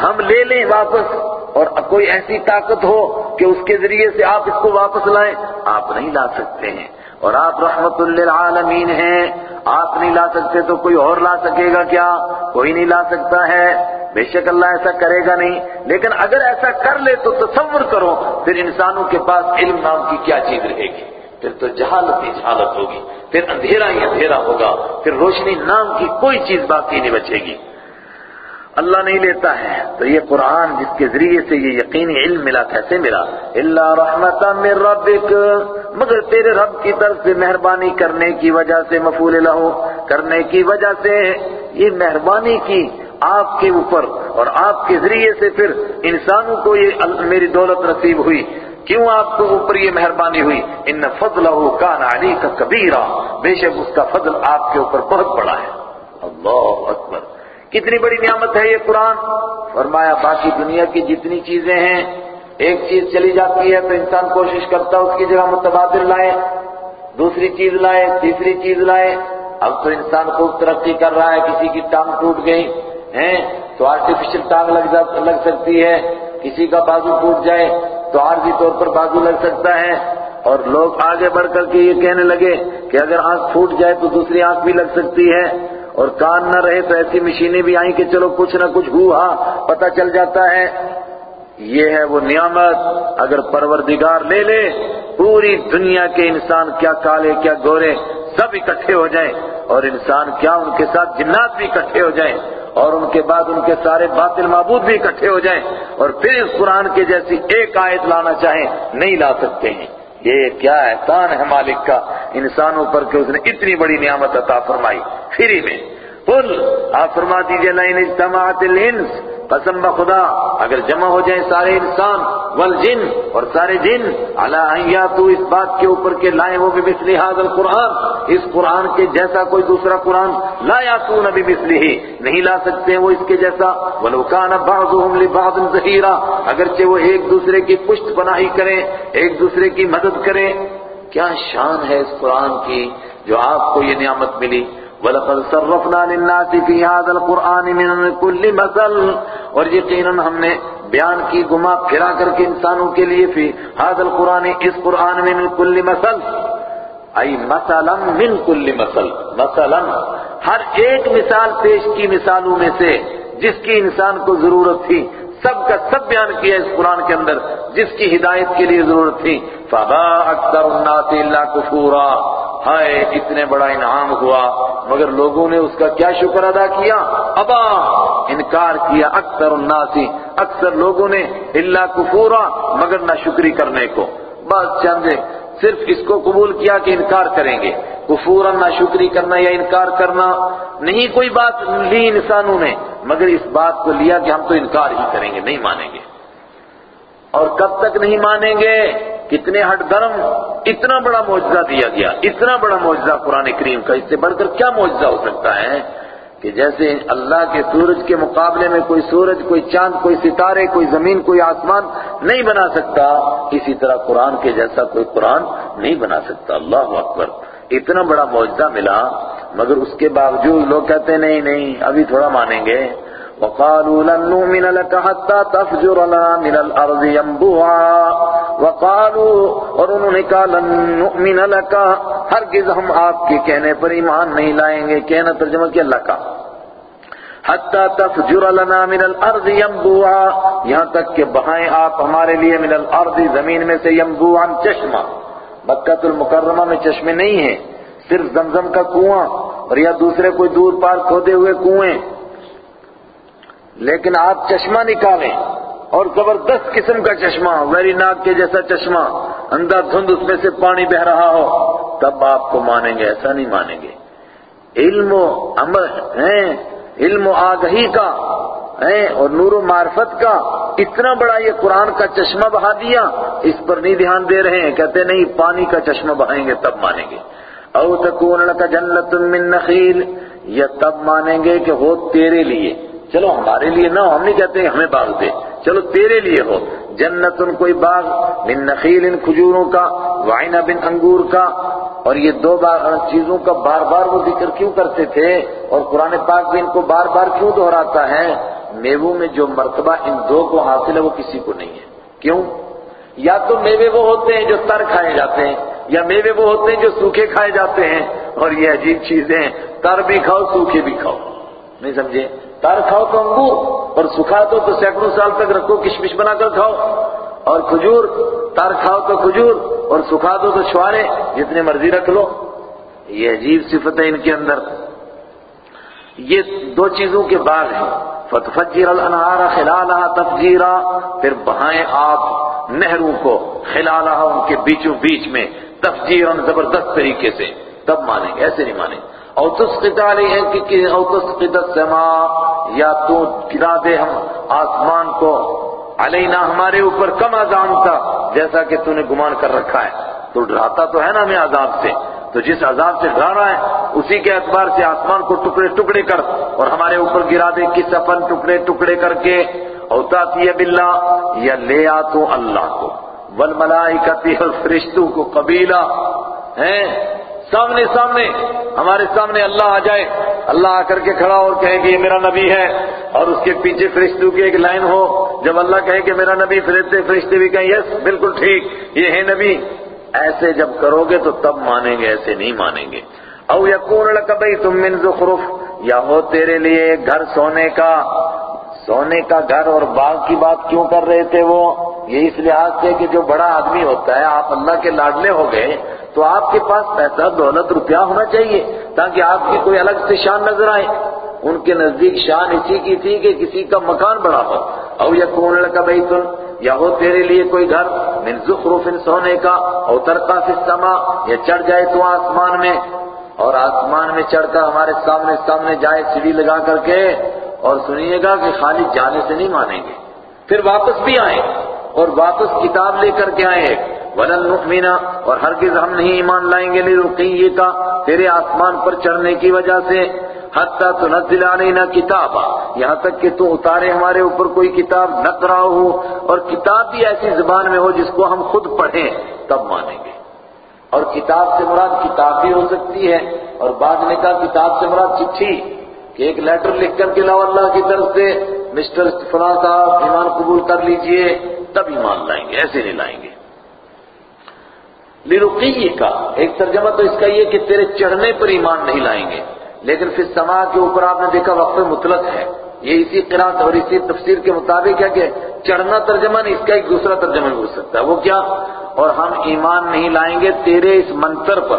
ہم لے لیں واپس اور کوئی ایسی طاقت ہو کہ اس کے ذریعے سے آپ اس کو واپس لائیں۔ آپ نہیں لا سکتے ہیں۔ اور آپ رحمت للعالمین ہیں۔ آپ نہیں لا سکتے تو کوئی اور لا سکے گا کیا؟ کوئی نہیں لا سکتا ہے۔ بے شک اللہ ایسا کرے گا نہیں۔ لیکن اگر ایسا کر لے تو تصور کرو، پھر انسانوں کے پاس علم نام کی کیا چیز رہے گی؟ پھر تو جہالت ہی جہالت ہوگی۔ پھر اندھیرا ہی اندھیرا ہوگا۔ پھر روشنی نام کی کوئی چیز باقی نہیں بچے گی۔ اللہ نہیں لیتا ہے۔ تو یہ قرآن جس کے ذریعے سے یہ یقینی علم ملا، کیسے ملا؟ اللہ رحمت من ربک۔ مگر تیرے رب کی طرف سے مہربانی کرنے کی وجہ سے مفول لہو، کرنے کی وجہ سے یہ مہربانی کی آپ کے اوپر۔ اور آپ کے ذریعے سے پھر انسانوں کو یہ میری دولت نصیب ہوئی۔ کیوں آپ کو اوپر یہ مہربانی ہوئی؟ ان فضلہ کان علی کا کبیرہ بے شک اس کا فضل آپ کے اوپر بہت بڑا ہے۔ اللہ اکبر۔ کتنی بڑی نعمت ہے یہ قرآن؟ فرمایا، باقی دنیا کی جتنی چیزیں ہیں، ایک چیز چلی جاتی ہے تو انسان کوشش کرتا ہے اس کی جگہ متبادل لائے، دوسری چیز لائے، تیسری چیز لائے۔ اب تو انسان خوب ترقی کر رہا ہے، کسی کی ٹانگ ٹوٹ گئی ہے تو آرٹیفیشل ٹانگ لگ لگ سکتی ہے، کسی کا بازو ٹوٹ جائے، تو عارضی طور پر بازو لگ سکتا ہے۔ اور لوگ آگے بڑھ کر کے یہ کہنے لگے کہ اگر آنکھ پھوٹ جائے تو دوسری آنکھ بھی لگ سکتی ہے۔ اور کان نہ رہے تو ایسی مشینیں بھی آئیں کہ چلو کچھ نہ کچھ ہوا، پتہ چل جاتا ہے۔ یہ ہے وہ نعمت۔ اگر پروردگار لے لے، پوری دنیا کے انسان کیا کالے، کیا گورے، سب اکٹھے ہو جائیں۔ اور انسان کیا ان کے ساتھ جنات بھی اکٹھے ہو جائیں۔ اور ان کے بعد ان کے سارے باطل معبود بھی اکٹھے ہو جائیں۔ اور پھر اس قرآن کے جیسی ایک آیت لانا چاہیں، نہیں لا سکتے ہیں۔ یہ کیا احسان ہے مالک کا انسانوں پر کہ اس نے اتنی بڑی نعمت عطا فرمائی، فری میں۔ قل، آپ فرما دیجیے لائن اجتماعت الانس قسم بخدا اگر جمع ہو جائیں سارے انسان والجن اور سارے جن علی تو اس بات کے اوپر کے لائیں وہ بھی مثلی حاضر القرآن۔ اس قرآن کے جیسا کوئی دوسرا قرآن لا یاتون بھی مثلی ہی نہیں لا سکتے وہ اس کے جیسا۔ ولو کان بعضهم لبعض اگرچہ وہ ایک دوسرے کی پشت پناہی کریں، ایک دوسرے کی مدد کریں۔ کیا شان ہے اس قرآن کی جو آپ کو یہ نعمت ملی۔ وَلَقَدْ صَرَّفْنَا لِلنَّاسِ فِي هَذَا الْقُرْآنِ مِنْ كُلِّ مَثَلٍ اور یقیناً ہم نے بیان کی گما پھرا کر کے انسانوں کے لیے فی هذا القرآن، اس قرآن میں من کل مثل۔ ای مثلا من کل مثل۔ مثلا ہر ایک مثال پیش کی مثالوں میں سے جس کی انسان کو ضرورت تھی سب کا سب بیان کیا اس قرآن کے اندر، جس کی ہدایت کے لیے ضرورت تھی۔ فبا اکثر الناس الا کفورا ہائے، اتنے بڑا انعام ہوا۔ مگر لوگوں نے اس کا کیا شکر ادا کیا؟ ابا، انکار کیا اکثر الناس۔ اکثر لوگوں نے الا کفورا مگر نہ شکری کرنے کو۔ بس چند صرف اس کو قبول کیا کہ انکار کریں گے۔ کفورا نہ شکری کرنا یا انکار کرنا نہیں کوئی بات لی انسانوں نے، مگر اس بات کو لیا کہ ہم تو انکار ہی کریں گے، نہیں مانیں گے۔ اور کب تک نہیں مانیں گے؟ کتنے ہٹ گرم، اتنا بڑا معجزہ دیا گیا، اتنا بڑا معجزہ قرآن کریم کا۔ اس سے بڑھ کر کیا معجزہ ہو سکتا ہے؟ کہ جیسے اللہ کے سورج کے مقابلے میں کوئی سورج، کوئی چاند، کوئی ستارے، کوئی زمین، کوئی آسمان نہیں بنا سکتا، اسی طرح قرآن کے جیسا کوئی قرآن نہیں بنا سکتا۔ اللہ اکبر۔ اتنا بڑا معجزہ ملا، مگر اس کے باوجود لوگ کہتے نہیں نہیں، ابھی تھوڑا مانیں گے۔ وقالوا لن نؤمن لك حتى تفجر لنا من الارض ينبوعا۔ وقالوا، اور انہوں نے کہا، لن نؤمن لك ہرگز ہم آپ کے کہنے پر ایمان نہیں لائیں گے، کہنا ترجمہ کیا اللہ کا حتی تفجر لنا من الارض ينبوعا یہاں تک کہ بہائیں آپ ہمارے لیے من الارض زمین میں سے ينبوعا چشمہ، مکہ المکرمہ میں چشمے نہیں ہیں، صرف زمزم کا کنواں اور یا دوسرے کوئی دور پار کھودے ہوئے کنویں۔ لیکن آپ چشمہ نکالیں۔ اور زبردست قسم کا چشمہ، ویری ناگ کے جیسا چشمہ اندر دھند اس میں سے پانی بہ رہا ہو، تب آپ کو مانیں گے، ایسا نہیں مانیں گے۔ علم و عمل ہیں، علم و آگہی کا ہیں اور نور و معرفت کا۔ اتنا بڑا یہ قرآن کا چشمہ بہا دیا، اس پر نہیں دھیان دے رہے ہیں، کہتے نہیں، پانی کا چشمہ بہائیں گے، تب مانیں گے۔ او تکون لک جنت من نخیل یہ تب مانیں گے کہ ہو تیرے لیے۔ چلو ہمارے لیے نہ ہو، ہم نہیں کہتے ہمیں باغ دے۔ چلو تیرے لیے ہو۔ جنت ان کوئی باغ من نخیل ان کھجوروں کا وائنا بن انگور کا، اور یہ دو چیزوں کا بار بار وہ ذکر کیوں کرتے تھے؟ اور قرآن پاک بھی ان کو بار بار کیوں دہراتا ہے؟ میووں میں جو مرتبہ ان دو کو حاصل ہے وہ کسی کو نہیں ہے۔ کیوں؟ یا تو میوے وہ ہوتے ہیں جو تر کھائے جاتے ہیں، یا میوے وہ ہوتے ہیں جو سوکھے کھائے جاتے ہیں، اور یہ عجیب چیزیں تر بھی کھاؤ، سوکھے بھی کھاؤ۔ نہیں سمجھے؟ تر کھاؤ تو انگور اور سکھا دو تو سینکڑوں سال تک رکھو، کشمش بنا کر کھاؤ۔ اور کھجور تر کھاؤ تو کھجور، اور سکھا دو تو چھوارے، جتنے مرضی رکھ لو۔ یہ عجیب صفت ہے ان کے اندر۔ یہ دو چیزوں کے بعد ہیں۔ فتفجر الانہار خلالہ تفجیرا پھر بہائیں آپ نہروں کو خلالہ ان کے بیچوں بیچ میں تفجیرا زبردست طریقے سے۔ تب مانیں گے ایسے نہیں مانیں۔ گے او تسقط علیہم کہ او تسقط السماء یا تو گرا دے ہم آسمان کو۔ علینا ہمارے اوپر کم عذاب تھا، جیسا کہ تو نے گمان کر رکھا ہے۔ تو ڈراتا تو ہے نا ہمیں عذاب سے۔ تو جس عذاب سے ڈرا رہا ہے، اسی کے اعتبار سے آسمان کو ٹکڑے ٹکڑے کر اور ہمارے اوپر گرا دے کس اپن ٹکڑے ٹکڑے کر کے۔ اوتاتی باللہ، یا لے آ تو اللہ کو۔ والملائکتی اور فرشتوں کو قبیلہ۔ ہیں؟ سامنے سامنے۔ ہمارے سامنے اللہ آ جائے، اللہ آ کر کے کھڑا اور کہے کہ یہ میرا نبی ہے، اور اس کے پیچھے فرشتوں کی ایک لائن ہو، جب اللہ کہے کہ میرا نبی، فرشتے فرشتے بھی کہیں، یس، بالکل ٹھیک، یہ ہے نبی۔ ایسے جب کرو گے تو تب مانیں گے، ایسے نہیں مانیں گے۔ او یکون لک بیت من زخرف، یا ہو تیرے لیے گھر سونے کا سونے کا گھر اور باغ کی بات کیوں کر رہے تھے وہ؟ یہ اس لحاظ سے کہ جو بڑا آدمی ہوتا ہے، آپ اللہ کے لاڈلے ہو گئے، تو آپ کے پاس پیسہ، دولت، روپیہ ہونا چاہیے تاکہ آپ کی کوئی الگ سے شان نظر آئے۔ ان کے نزدیک شان اسی کی تھی کہ کسی کا مکان بڑا ہو۔ او یکون لک بیت، یا ہو تیرے لیے کوئی گھر، من زخرف سونے کا، او ترقا فی السماء، یا چڑھ جائے تو آسمان میں۔ اور آسمان میں چڑھ کر ہمارے سامنے سامنے جائے سیڑھی لگا کر کے اور سنیے گا کہ خالی جانے سے نہیں مانیں گے۔ پھر واپس بھی آئیں اور واپس کتاب لے کر کے آئیں ولن نؤمنا اور ہرگز ہم نہیں ایمان لائیں گے لرقیہ کا تیرے آسمان پر چڑھنے کی وجہ سے۔ حتی تنزل علینا کتابا یہاں تک کہ تو اتارے ہمارے اوپر کوئی کتاب نقرا ہو۔ اور کتاب بھی ایسی زبان میں ہو جس کو ہم خود پڑھیں، تب مانیں گے۔ اور کتاب سے مراد کتاب بھی ہو سکتی ہے۔ اور بعد نے کہا کتاب سے مراد چٹھی۔ کہ ایک لیٹر لکھ کر کے لاؤ اللہ کی طرف سے۔ مسٹر فلاں صاحب، ایمان قبول کر لیجیے۔ تب ایمان لائیں گے، ایسے نہیں لائیں گے۔ لرقی کا ایک ترجمہ تو اس کا یہ کہ تیرے چڑھنے پر ایمان نہیں لائیں گے۔ لیکن پھر سما کے اوپر آپ نے دیکھا وقف مطلق ہے۔ یہ اسی قرآن اور اسی تفسیر کے مطابق ہے کہ چڑھنا ترجمہ نہیں، اس کا ایک دوسرا ترجمہ بھی ہو سکتا ہے۔ وہ کیا؟ اور ہم ایمان نہیں لائیں گے تیرے اس منتر پر۔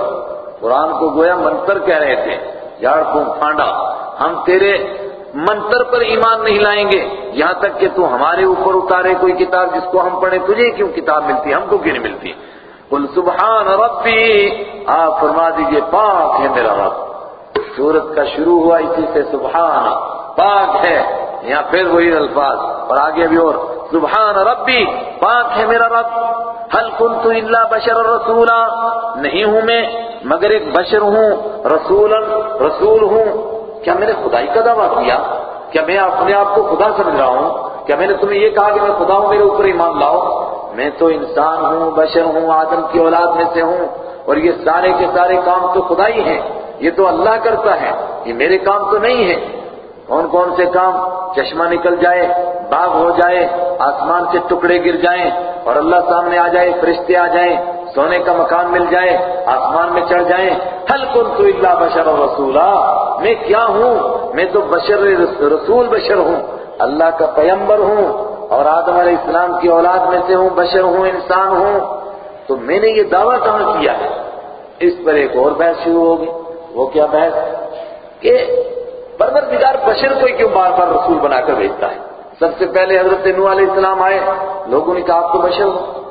قرآن کو گویا منتر کہہ رہے تھے جھاڑ پھونک پھانڈا۔ ہم تیرے منتر پر ایمان نہیں لائیں گے۔ یہاں تک کہ تو ہمارے اوپر اتارے کوئی کتاب جس کو ہم پڑھیں، تجھے کیوں کتاب ملتی؟ ہم کو کیوں نہیں ملتی؟ قل سبحان ربی، آپ فرما دیجیے، پاک ہے میرا رب۔ سورت کا شروع ہوا اسی سے، سبحان، پاک ہے۔ یہاں پھر وہی الفاظ، اور آگے بھی اور۔ سبحان ربی، پاک ہے میرا رب۔ حل کنت الا بشر رسولا۔ نہیں ہوں میں، مگر ایک بشر ہوں، رسولا، رسول ہوں۔ کیا میں نے خدائی کا دعویٰ کیا؟ کیا میں اپنے آپ کو خدا سمجھ رہا ہوں؟ کیا میں نے تمہیں یہ کہا کہ میں خدا ہوں، میرے اوپر ایمان لاؤ؟ میں تو انسان ہوں، بشر ہوں، آدم کی اولاد میں سے ہوں، اور یہ سارے کے سارے کام تو خدا ہی ہیں۔ یہ تو اللہ کرتا ہے، یہ میرے کام تو نہیں ہے کون کون سے کام؟ چشمہ نکل جائے، باغ ہو جائے، آسمان سے ٹکڑے گر جائیں، اور اللہ سامنے آ جائے، فرشتے آ جائیں سونے کا مکان مل جائے، آسمان میں چڑھ جائیں۔ حل کن تو اللہ بشر رسولہ میں کیا ہوں؟ میں تو بشر رسول بشر ہوں۔ اللہ کا پیمبر ہوں اور آدم علیہ السلام کی اولاد میں سے ہوں، بشر ہوں، انسان ہوں۔ تو میں نے یہ دعویٰ کہاں کیا ہے؟ اس پر ایک اور بحث شروع ہوگی۔ وہ کیا بحث؟ کہ پروردگار بشر کو کیوں بار بار رسول بنا کر بھیجتا ہے؟ سب سے پہلے حضرت نو علیہ السلام آئے، لوگوں نے کہا، آپ کو بشر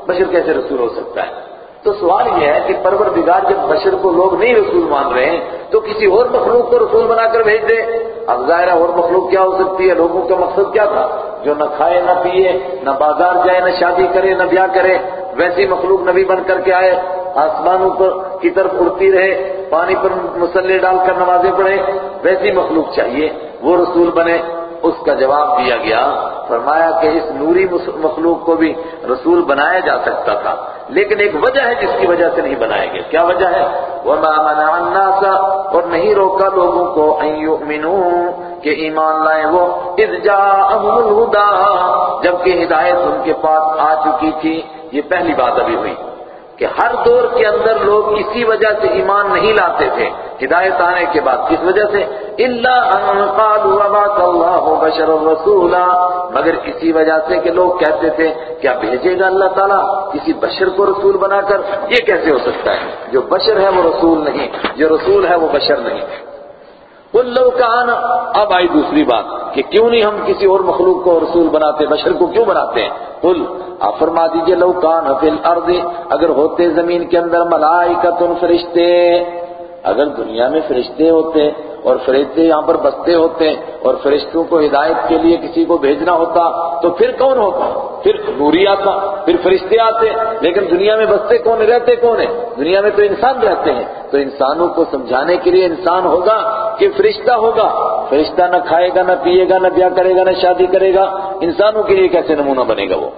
بشر کیسے رسول ہو سکتا ہے؟ تو سوال یہ ہے کہ پروردگار جب بشر کو لوگ نہیں رسول مان رہے ہیں، تو کسی اور مخلوق کو رسول بنا کر بھیج دے۔ اب ظاہر اور مخلوق کیا ہو سکتی ہے؟ لوگوں کا مقصد کیا تھا؟ جو نہ کھائے، نہ پیے، نہ بازار جائے، نہ شادی کرے، نہ بیاہ کرے۔ ویسی مخلوق نبی بن کر کے آئے، آسمانوں پر کی طرف اڑتی رہے، پانی پر مسلح ڈال کر نمازیں پڑھے۔ ویسی مخلوق چاہیے، وہ رسول بنے۔ اس کا جواب دیا گیا، فرمایا کہ اس نوری مخلوق کو بھی رسول بنایا جا سکتا تھا، لیکن ایک وجہ ہے جس کی وجہ سے نہیں بنائے گئے۔ کیا وجہ ہے؟ وَمَا مَنَعَ النَّاسَ، اور نہیں روکا لوگوں کو، أَن يُؤْمِنُوا، کہ ایمان لائیں وہ۔ اِذْ جَاءَهُمُ الْهُدَى، جبکہ ہدایت ان کے پاس آ چکی تھی، یہ پہلی بات ابھی ہوئی۔ کہ ہر دور کے اندر لوگ اسی وجہ سے ایمان نہیں لاتے تھے۔ ہدایت آنے کے بعد کس وجہ سے؟ اللہ ان قالوا وبعث اللہ بشر رسولا۔ مگر اسی وجہ سے کہ لوگ کہتے تھے کیا بھیجے گا اللہ تعالیٰ؟ کسی بشر کو رسول بنا کر؟ یہ کیسے ہو سکتا ہے؟ جو بشر ہے وہ رسول نہیں، جو رسول ہے وہ بشر نہیں۔ کل لو کان، اب آئی دوسری بات کہ کیوں نہیں ہم کسی اور مخلوق کو رسول بناتے، بشر کو کیوں بناتے ہیں؟ کل آپ فرما دیجیے، لو کان فی الارض، اگر ہوتے زمین کے اندر ملائکت فرشتے اگر دنیا میں فرشتے ہوتے اور فرشتے یہاں پر بستے ہوتے اور فرشتوں کو ہدایت کے لیے کسی کو بھیجنا ہوتا تو پھر کون ہوتا؟ پھر نوری آتا، پھر فرشتے آتے، لیکن دنیا میں بستے کون رہتے کون ہیں؟ دنیا میں تو انسان رہتے ہیں۔ تو انسانوں کو سمجھانے کے لیے انسان ہوگا کہ فرشتہ ہوگا۔ فرشتہ نہ کھائے گا، نہ پیے گا، نہ بیاہ کرے گا، نہ شادی کرے گا۔ انسانوں کے لیے کیسے نمونہ بنے گا وہ؟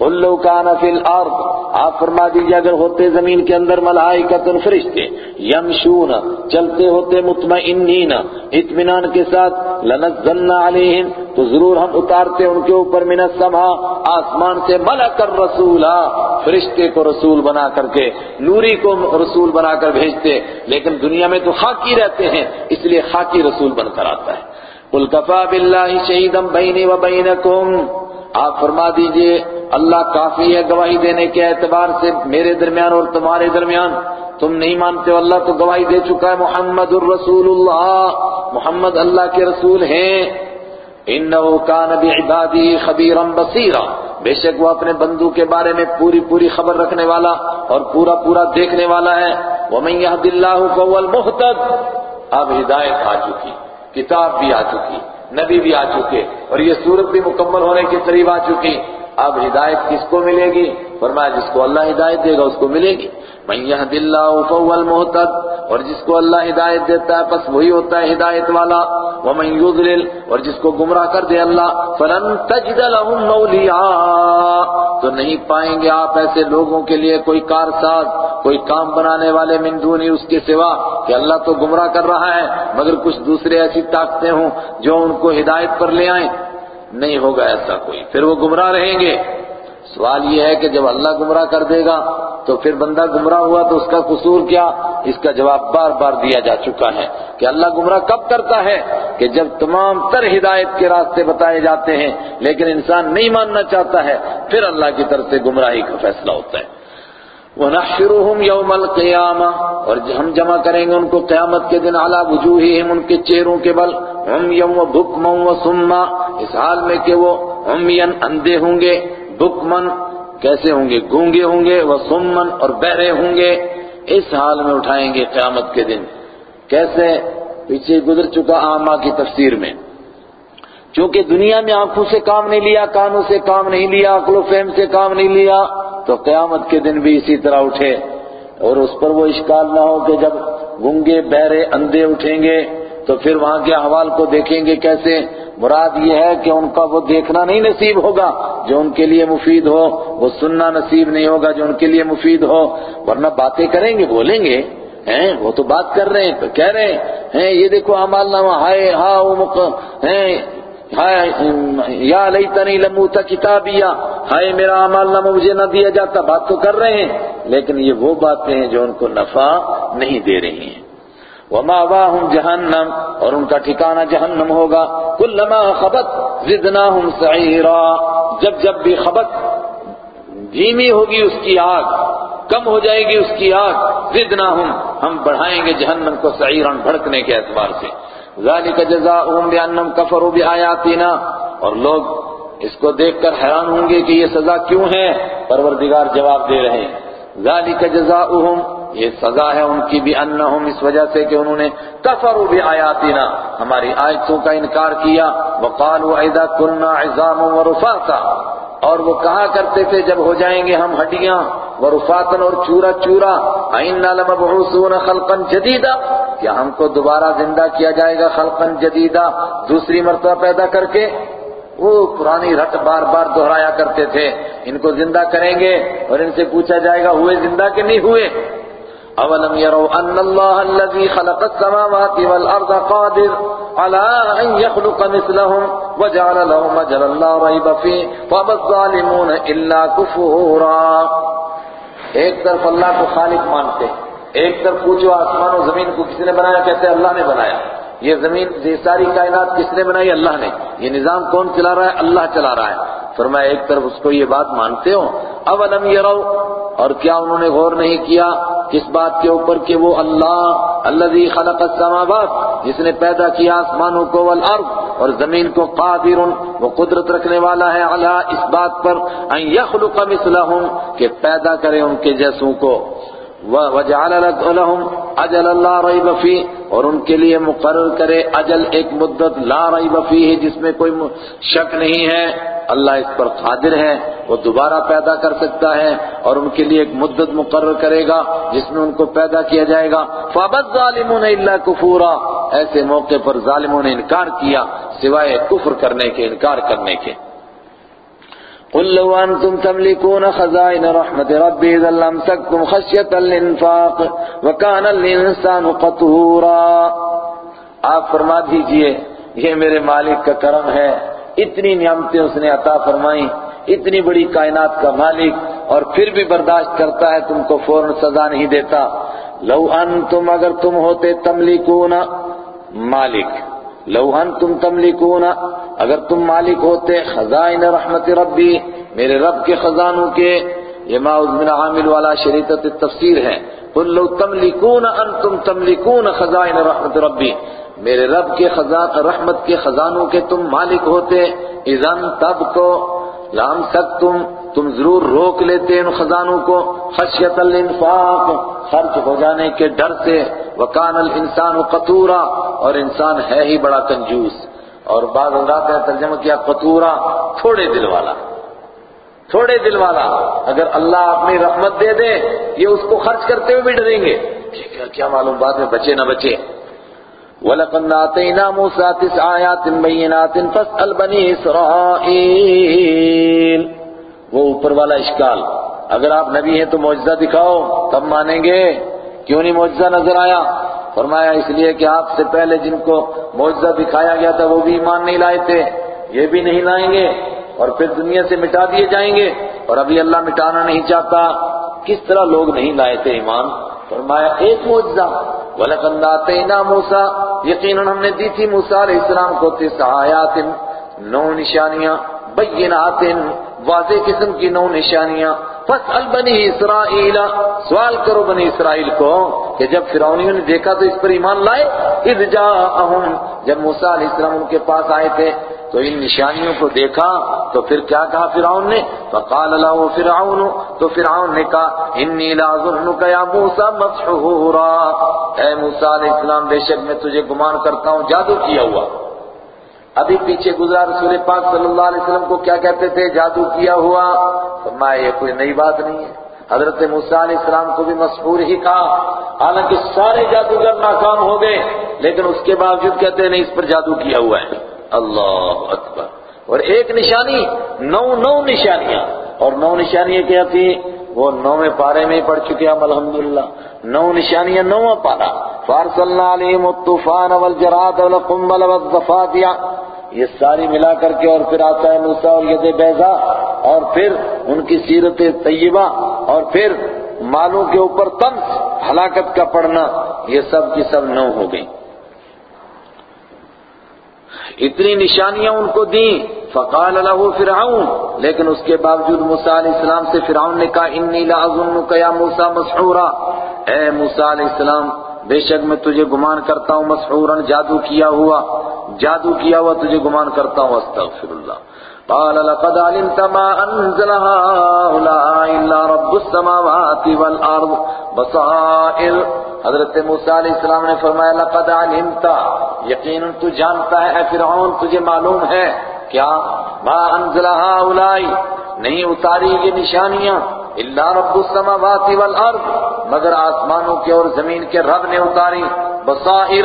لو کان فی الارض، آپ فرما دیجیے اگر ہوتے زمین کے اندر ملائکت فرشتے یمشون، چلتے ہوتے مطمئنین، اطمینان کے ساتھ لنزلنا علیہم، تو ضرور ہم اتارتے ان کے اوپر من السماء، آسمان سے ملک الرسولا فرشتے کو رسول بنا کر کے، نوری کو رسول بنا کر بھیجتے، لیکن دنیا میں تو خاکی رہتے ہیں، اس لیے خاکی رسول بن کر آتا ہے۔ قل کفا باللہ شہیدم بینی و بینکم، آپ فرما دیجیے اللہ کافی ہے گواہی دینے کے اعتبار سے میرے درمیان اور تمہارے درمیان۔ تم نہیں مانتے ہو اللہ تو گواہی دے چکا ہے محمد الرسول اللہ محمد اللہ کے رسول ہیں۔ انہو کان بعبادی خبیرا بصیرا۔ بے شک وہ اپنے بندو کے بارے میں پوری پوری خبر رکھنے والا اور پورا پورا دیکھنے والا ہے۔ وَمَن يَهْدِ اللَّهُ فَهُوَ الْمُهْتَدِ۔ اب ہدایت آ چکی، کتاب بھی آ چکی، نبی بھی آ چکے اور یہ صورت بھی مکمل ہونے کے قریب آ چکی۔ اب ہدایت کس کو ملے گی؟ فرمایا جس کو اللہ ہدایت دے گا اس کو ملے گی۔ من يهد الله فهو المهتد اور جس کو اللہ ہدایت دیتا ہے بس وہی ہوتا ہے ہدایت والا۔ ومن يضلل اور جس کو گمراہ کر دے اللہ، فلن تجد لهم مولیا تو نہیں پائیں گے آپ ایسے لوگوں کے لیے کوئی کارساز، کوئی کام بنانے والے من دونی اس کے سوا کہ اللہ تو گمراہ کر رہا ہے، مگر کچھ دوسرے ایسی طاقتیں ہوں جو ان کو ہدایت پر لے آئیں۔ نہیں ہوگا ایسا کوئی۔ پھر وہ گمراہ رہیں گے۔ سوال یہ ہے کہ جب اللہ گمراہ کر دے گا، تو پھر بندہ گمراہ ہوا تو اس کا قصور کیا؟ اس کا جواب بار بار دیا جا چکا ہے کہ اللہ گمراہ کب کرتا ہے کہ جب تمام تر ہدایت کے راستے بتائے جاتے ہیں، لیکن انسان نہیں ماننا چاہتا ہے، پھر اللہ کی طرف سے گمراہی کا فیصلہ ہوتا ہے۔ وَنَحْشُرُهُمْ يَوْمَ الْقِيَامَةِ اور ہم جمع کریں گے ان کو قیامت کے دن عَلَى وُجُوهِهِمْ ان کے چہروں کے بل ہم یوم بکمن و سما، اس حال میں کہ وہ عمین اندھے ہوں گے بکمن کیسے ہوں گے؟ گونگے ہوں گے وہ سمن اور بہرے ہوں گے۔ اس حال میں اٹھائیں گے قیامت کے دن۔ کیسے؟ پیچھے گزر چکا آما کی تفسیر میں۔ چونکہ دنیا میں آنکھوں سے کام نہیں لیا، کانوں سے کام نہیں لیا، عقل و فہم سے کام نہیں لیا، تو قیامت کے دن بھی اسی طرح اٹھے۔ اور اس پر وہ اشکال نہ ہو کہ جب گنگے بہرے اندھے اٹھیں گے، تو پھر وہاں کے احوال کو دیکھیں گے کیسے؟ مراد یہ ہے کہ ان کا وہ دیکھنا نہیں نصیب ہوگا جو ان کے لیے مفید ہو، وہ سننا نصیب نہیں ہوگا جو ان کے لیے مفید ہو۔ ورنہ باتیں کریں گے، بولیں گے، ہیں، وہ تو بات کر رہے ہیں، تو کہہ رہے ہیں یہ دیکھو امال نامہ، ہائے ہاں وہ ہیں یا لیتنی لموتا کتابیا، ہائے، میرا عمال نامہ مجھے نہ دیا جاتا، بات تو کر رہے ہیں، لیکن یہ وہ باتیں ہیں جو ان کو نفع نہیں دے رہی ہیں۔ وَمَأْوَاهُمْ جَهَنَّمْ، اور ان کا ٹھکانہ جہنم ہوگا۔ كُلَّمَا خَبَتْ زِدْنَاهُمْ سَعِيرًا۔ جب جب بھی خبت دھیمی ہوگی اس کی آگ، کم ہو جائے گی اس کی آگ۔ زدناہم ہم بڑھائیں گے جہنم کو سعیران بھڑکنے کے اعتبار سے۔ ذالک جزاؤہم بانہم کفروا بآیاتنا اور لوگ اس کو دیکھ کر حیران ہوں گے کہ یہ سزا کیوں ہے؟ پروردگار جواب دے رہے ہیں۔ ذالک جزاؤہم یہ سزا ہے ان کی بھی انہم اس وجہ سے کہ انہوں نے کفروا بآیاتنا۔ ہماری آیتوں کا انکار کیا۔ وقالوا اذا كنا عظاما ورفاتا۔ اور وہ کہا کرتے تھے جب ہو جائیں گے ہم ہڈیاں؟ ورفاتن اور چورا چورا اینا لمبعوثون خلقا جدیدا کیا ہم کو دوبارہ زندہ کیا جائے گا خلقا جدیدا دوسری مرتبہ پیدا کر کے۔ وہ پرانی رٹ بار بار دہرایا کرتے تھے۔ ان کو زندہ کریں گے اور ان سے پوچھا جائے گا، ہوئے زندہ کہ نہیں ہوئے؟ اولم يروا ان الله الذي خلق السماوات والارض قادر۔ على ان يخلق مثلهم وجعل لهم اجلا لا ريب فيه الظالمون الا كفورا. ایک طرف اللہ کو خالق مانتے، ایک طرف پوچھو آسمان و زمین کو کس نے بنایا؟ کہتے ہیں اللہ نے بنایا۔ یہ زمین، یہ ساری کائنات کس نے بنائی؟ اللہ نے۔ یہ نظام کون چلا رہا ہے؟ اللہ چلا رہا ہے۔ فرمایا، ایک طرف اس کو یہ بات مانتے ہو۔ اب علم یہ اور کیا انہوں نے غور نہیں کیا کس بات کے اوپر کہ وہ اللہ الذي خلق السماوات، جس نے پیدا کیا آسمانوں کو والارض، اور زمین کو قادر، وہ قدرت رکھنے والا ہے علی اس بات پر، ان يخلق مثلهم کہ پیدا کرے ان کے جیسوں کو۔ وجعل لهم اجل لا ريب فيه، اور ان کے لیے مقرر کرے اجل ایک مدت لا ریب فیہ جس میں کوئی شک نہیں ہے۔ اللہ اس پر قادر ہے، وہ دوبارہ پیدا کر سکتا ہے، اور ان کے لیے ایک مدت مقرر کرے گا، جس میں ان کو پیدا کیا جائے گا۔ فابت ظالمون الا کفورا ایسے موقع پر ظالموں نے انکار کیا، سوائے کفر کرنے کے، انکار کرنے کے۔ قل لو انتم تملكون خزائن رحمت ربي اذا لمسكتم خشيه الانفاق وكان الانسان قطورا آپ فرما دیجیے، یہ میرے مالک کا کرم ہے۔ اتنی نعمتیں اس نے عطا فرمائی اتنی بڑی کائنات کا مالک اور پھر بھی برداشت کرتا ہے، تم کو فوراً سزا نہیں دیتا۔ لو انتم، اگر تم ہوتے تملکون مالک۔ لو انتم تملکون اگر تم مالک ہوتے، خزائن رحمت ربی، میرے رب کے خزانوں کے، یہ معاوض من عامل والا شریطت تفسیر ہے. قل لو تملکون، انتم تملکون خزائن رحمت ربی. میرے رب کے خزان، رحمت کے خزانوں کے تم مالک ہوتے. اذن تب کو لام سک تم تم ضرور روک لیتے ان خزانوں کو. خشیت الانفاق، خرچ ہو جانے کے ڈر سے. وکان الانسان قطورا، اور انسان ہے ہی بڑا کنجوس. اور بعض حضرات نے ترجمہ کیا قطورا تھوڑے دل والا۔ تھوڑے دل والا۔ اگر اللہ اپنی رحمت دے دے، یہ اس کو خرچ کرتے ہوئے بھی ڈریں گے۔ کیا معلوم بعد میں بچے نہ بچے۔ وَلَقَدْ آتَيْنَا مُوسَى تِسْعَ آيَاتٍ بَيِّنَاتٍ فَاسْأَلْ بَنِي إِسْرَائِيلَ۔ وہ اوپر والا اشکال۔ اگر آپ نبی ہیں تو معجزہ دکھاؤ، تب مانیں گے۔ کیوں نہیں معجزہ نظر آیا؟ فرمایا اس لیے کہ آپ سے پہلے جن کو معجزہ دکھایا گیا تھا وہ بھی ایمان نہیں لائے تھے، یہ بھی نہیں لائیں گے اور پھر دنیا سے مٹا دیے جائیں گے اور ابھی اللہ مٹانا نہیں چاہتا۔ کس طرح لوگ نہیں لائے تھے ایمان؟ فرمایا ایک معجزہ۔ وَلَقَنْ آتَيْنَا مُوسَى۔ یقیناً ہم نے دی تھی موسیٰ علیہ السلام کو تِسْعَ آیات، نو نشانیاں بینات واضح قسم کی نو نشانیاں۔ فَاسْأَلْ بَنِي اسرائیل سوال کرو بنی اسرائیل کو کہ جب فرعونیوں نے دیکھا تو اس پر ایمان لائے؟ اِذْ جَاءَهُمْ۔ جب موسیٰ علیہ السلام ان کے پاس آئے تھے تو ان نشانیوں کو دیکھا تو پھر کیا کہا فرعون نے؟ فقال له فرعون۔ تو فرعون نے کہا انی لاظنک یا موسی مسحورا اے موسی علیہ السلام، بے شک میں تجھے گمان کرتا ہوں، جادو کیا ہوا۔ ابھی پیچھے گزرا رسول پاک صلی اللہ علیہ وسلم کو کیا کہتے تھے؟ جادو کیا ہوا؟ فرمایا، یہ کوئی نئی بات نہیں ہے۔ حضرت موسیٰ علیہ السلام کو بھی مسحور ہی کہا۔ حالانکہ سارے جادوگر ناکام ہو گئے، لیکن اس کے باوجود کہتے ہیں، نہیں، اس پر جادو کیا ہوا ہے۔ اللہ اکبر۔ اور ایک نشانی، نو نو نشانیاں۔ اور نو نشانیاں کیا تھی وہ نویں پارے میں پڑھ چکے ہم، الحمدللہ۔ نو نشانیاں نو پارا فارسلنا علیہم الطوفان والجراد والقنبل والضفادع یہ ساری ملا کر کے اور پھر آتا ہے موسیٰ اور ید بیضا اور پھر ان کی سیرت طیبہ اور پھر مالوں کے اوپر تمس ہلاکت کا پڑھنا، یہ سب کی سب نو ہو گئی۔ اتنی نشانیاں ان کو دیں، فقال له فرعون، لیکن اس کے باوجود موسیٰ علیہ السلام سے فرعون نے کہا، انی لاظنک یا موسیٰ مسحورا۔ اے موسیٰ علیہ السلام بے شک میں تجھے گمان کرتا ہوں، مسحورا جادو کیا ہوا، جادو کیا ہوا، تجھے گمان کرتا ہوں، استغفر اللہ۔ قال، لقد علمت ما انزل هؤلاء الا رب السماوات والارض بصائر حضرت موسیٰ علیہ السلام نے فرمایا، لقد علمت۔ یقیناً تو جانتا ہے، اے فرعون، تجھے معلوم ہے۔ کیا؟ ما انزل هؤلاء۔ نہیں اتاری یہ نشانیاں۔ الا رب السماوات والارض مگر آسمانوں کے اور زمین کے رب نے اتاری، بصائر،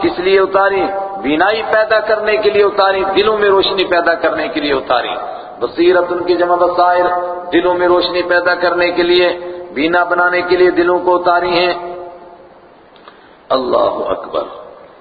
کس لیے اتاری؟ بینائی پیدا کرنے کے لیے اتاری، دلوں میں روشنی پیدا کرنے کے لیے اتاری۔ بصیرت ان کی جمع بصائر، دلوں میں روشنی پیدا کرنے کے لیے بینا بنانے کے لیے دلوں کو اتاری ہیں۔ اللہ اکبر۔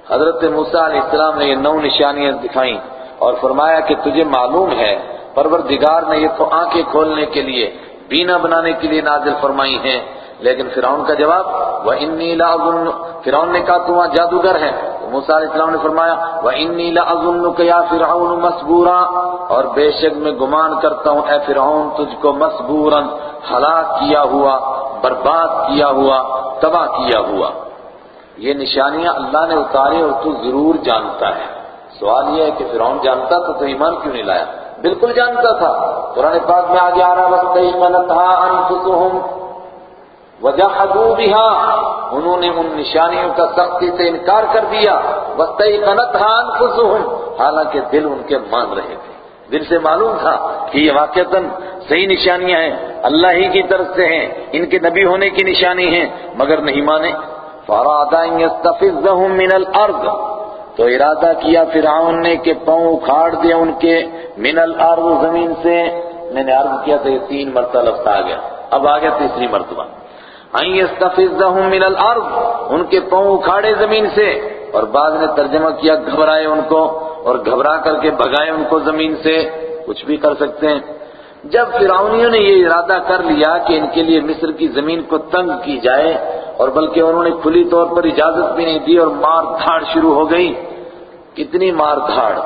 حضرت موسیٰ علیہ السلام نے یہ نو نشانیاں دکھائیں اور فرمایا کہ تجھے معلوم ہے، پروردگار نے یہ تو آنکھیں کھولنے کے لیے بینا بنانے کے لیے نازل فرمائی ہیں۔ لیکن فرعون کا جواب وہ انی لاظن فرعون نے کہا، تو وہاں جادوگر ہے موسیٰ علیہ السلام نے فرمایا وہ انی لاظنک یا فرعون مسبورا اور بے شک میں گمان کرتا ہوں، اے فرعون، تجھ کو مسبورا ہلاک کیا ہوا، برباد کیا ہوا، تباہ کیا ہوا۔ یہ نشانیاں اللہ نے اتاری اور تو ضرور جانتا ہے۔ سوال یہ ہے کہ فرعون جانتا تو تو ایمان کیوں نہیں لایا؟ بالکل جانتا تھا۔ قرآن پاک میں آگے آ رہا وَاسْتَيْقَنَتْهَا أَنفُسُهُمْ وَجَحَدُوا بِهَا انہوں نے ان نشانیوں کا سختی سے انکار کر دیا۔ وَاسْتَيْقَنَتْهَا أَنفُسُهُمْ۔ حالانکہ دل ان کے مان رہے تھے۔ دل سے معلوم تھا کہ یہ واقعتاً صحیح نشانیاں ہیں۔ اللہ ہی کی طرف سے ہیں۔ ان کے نبی ہونے کی نشانی ہیں، مگر نہیں مانے۔ فَرَادَ أَن يَسْتَفِزَّهُم مِّنَ تو ارادہ کیا فرعون نے کہ پاؤں اکھاڑ دیا ان کے من الارض زمین سے۔ میں نے عرض کیا تھا یہ تین مرتبہ لفظ آ گیا۔ اب آ گیا تیسری مرتبہ۔ این یستفزہم من الارض ان کے پاؤں اکھاڑے زمین سے۔ اور بعد نے ترجمہ کیا گھبرائے ان کو اور گھبرا کر کے بھگائے ان کو زمین سے۔ کچھ بھی کر سکتے ہیں۔ جب فرعونیوں نے یہ ارادہ کر لیا کہ ان کے لیے مصر کی زمین کو تنگ کی جائے اور بلکہ انہوں نے کھلی طور پر اجازت بھی نہیں دی اور مار دھاڑ شروع ہو گئی۔ کتنی مار دھاڑ؟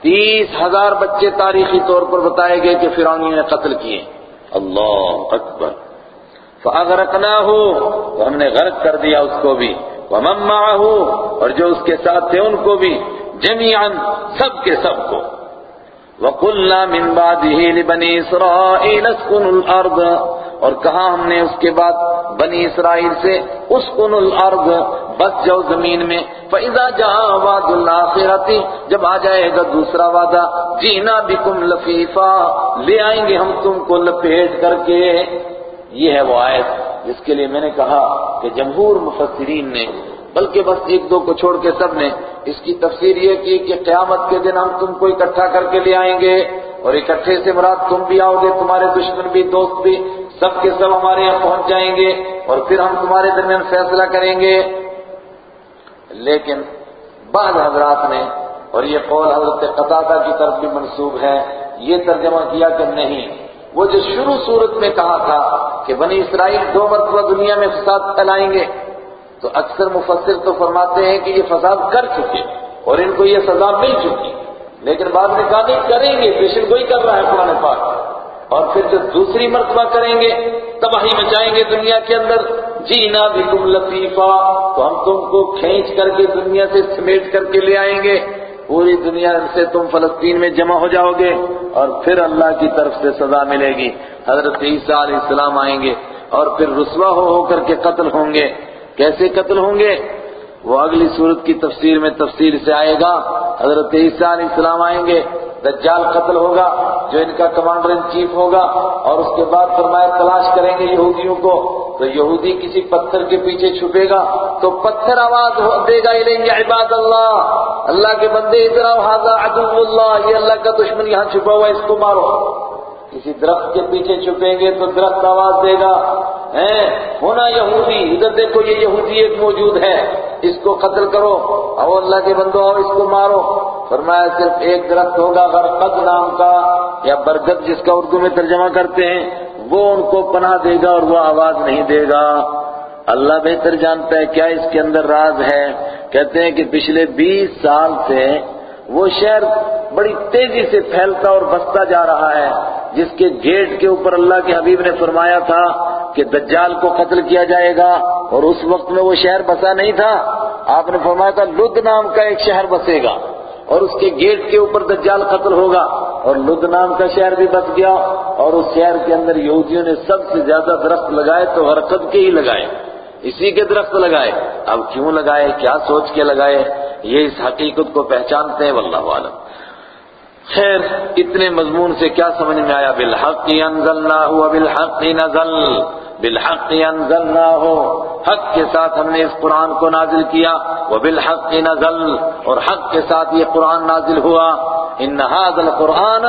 تیس ہزار بچے تاریخی طور پر بتائے گئے کہ فرعونیوں نے قتل کیے۔ اللہ اکبر۔ فَأَغْرَقْنَاهُ تو ہم نے غرق کر دیا اس کو بھی۔ وَمَن مَّعَهُ اور جو اس کے ساتھ تھے ان کو بھی۔ جميعا سب کے سب کو۔ وَقُلْنَا مِن بَعْدِهِ لِبَنِي إِسْرَائِيلَ اسْكُنُوا الْأَرْضَ اور کہا ہم نے اس کے بعد بنی اسرائیل سے، اسکن الارض، بس جاؤ زمین میں۔ فَإِذَا جَاءَ وَعْدُ الْآخِرَةِ، جب آ جائے گا دوسرا وعدہ جینا بکم لفیفا لے آئیں گے ہم تم کو لپیٹ کر کے۔ یہ ہے وہ آیت جس کے لیے میں نے کہا کہ جمہور مفسرین نے، بلکہ بس ایک دو کو چھوڑ کے سب نے، اس کی تفسیر یہ کی کہ قیامت کے دن ہم تم کو اکٹھا کر کے لے آئیں گے۔ اور اکٹھے سے مراد تم بھی آؤ گے، تمہارے دشمن بھی، دوست بھی۔ سب کے سب ہمارے یہاں پہنچ جائیں گے اور پھر ہم تمہارے درمیان فیصلہ کریں گے۔ لیکن بعض حضرات نے، اور یہ قول حضرت قطادہ کی طرف بھی منسوب ہے، یہ ترجمہ کیا کہ نہیں، وہ جو شروع صورت میں کہا تھا کہ بنی اسرائیل دو مرتبہ دنیا میں فساد پھیلائیں گے، تو اکثر مفسر تو فرماتے ہیں کہ یہ فساد کر چکے اور ان کو یہ سزا مل چکی۔ لیکن بعد میں کہا نہیں کریں گے، پیشن کوئی کر رہا ہے قرآن پاک۔ اور پھر جب دوسری مرتبہ کریں گے، تباہی مچائیں گے دنیا کے اندر، جینا بھی تم لطیفہ، تو ہم تم کو کھینچ کر کے دنیا سے سمیٹ کر کے لے آئیں گے۔ پوری دنیا سے تم فلسطین میں جمع ہو جاؤ گے اور پھر اللہ کی طرف سے سزا ملے گی۔ حضرت عیسیٰ علیہ السلام آئیں گے اور پھر رسوا ہو ہو کر کے قتل ہوں گے۔ کیسے قتل ہوں گے؟ وہ اگلی صورت کی تفسیر میں تفسیر سے آئے گا۔ حضرت عیسیٰ علیہ السلام آئیں گے، دجال قتل ہوگا، جو ان کا کمانڈر ان چیف ہوگا، اور اس کے بعد فرمایا تلاش کریں گے یہودیوں کو۔ تو یہودی کسی پتھر کے پیچھے چھپے گا، تو پتھر آواز دے گا عباد اللہ۔ اللہ کے بندے ادھر حاضر عدو اللہ، یہ اللہ کا دشمن یہاں چھپا ہوا ہے، اس کو مارو۔ کسی درخت کے پیچھے چھپیں گے تو درخت آواز دے گا ہونا یہودی، ادھر دیکھو یہ یہودی ایک موجود ہے، اس کو قتل کرو او اللہ کے بندو اور اس کو مارو۔ فرمایا صرف ایک درخت ہوگا، غرقد نام کا، یا برگد جس کا اردو میں ترجمہ کرتے ہیں، وہ ان کو پناہ دے گا اور وہ آواز نہیں دے گا۔ اللہ بہتر جانتا ہے کیا اس کے اندر راز ہے۔ کہتے ہیں کہ پچھلے بیس سال سے وہ شہر بڑی تیزی سے پھیلتا اور بستا جا رہا ہے۔ جس کے گیٹ کے اوپر اللہ کے حبیب نے فرمایا تھا کہ دجال کو قتل کیا جائے گا اور اس وقت میں وہ شہر بسا نہیں تھا، آپ نے فرمایا تھا لد نام کا ایک شہر بسے گا اور اس کے گیٹ کے اوپر دجال قتل ہوگا اور لد نام کا شہر بھی بس گیا اور اس شہر کے اندر یہودیوں نے سب سے زیادہ درخت لگائے تو حرکت کے ہی لگائے۔ اسی کے درخت لگائے۔ اب کیوں لگائے؟ کیا سوچ کے لگائے؟ یہ اس حقیقت کو پہچانتے ہیں، واللہ عالم خیر، اتنے مضمون سے کیا سمجھ میں آیا؟ بالحق انزلناہ و بالحق نزل۔ بالحق انزلناہ حق کے ساتھ ہم نے اس قرآن کو نازل کیا۔ وہ بالحق نزل۔ اور حق کے ساتھ یہ قرآن نازل ہوا۔ ان هذا القرآن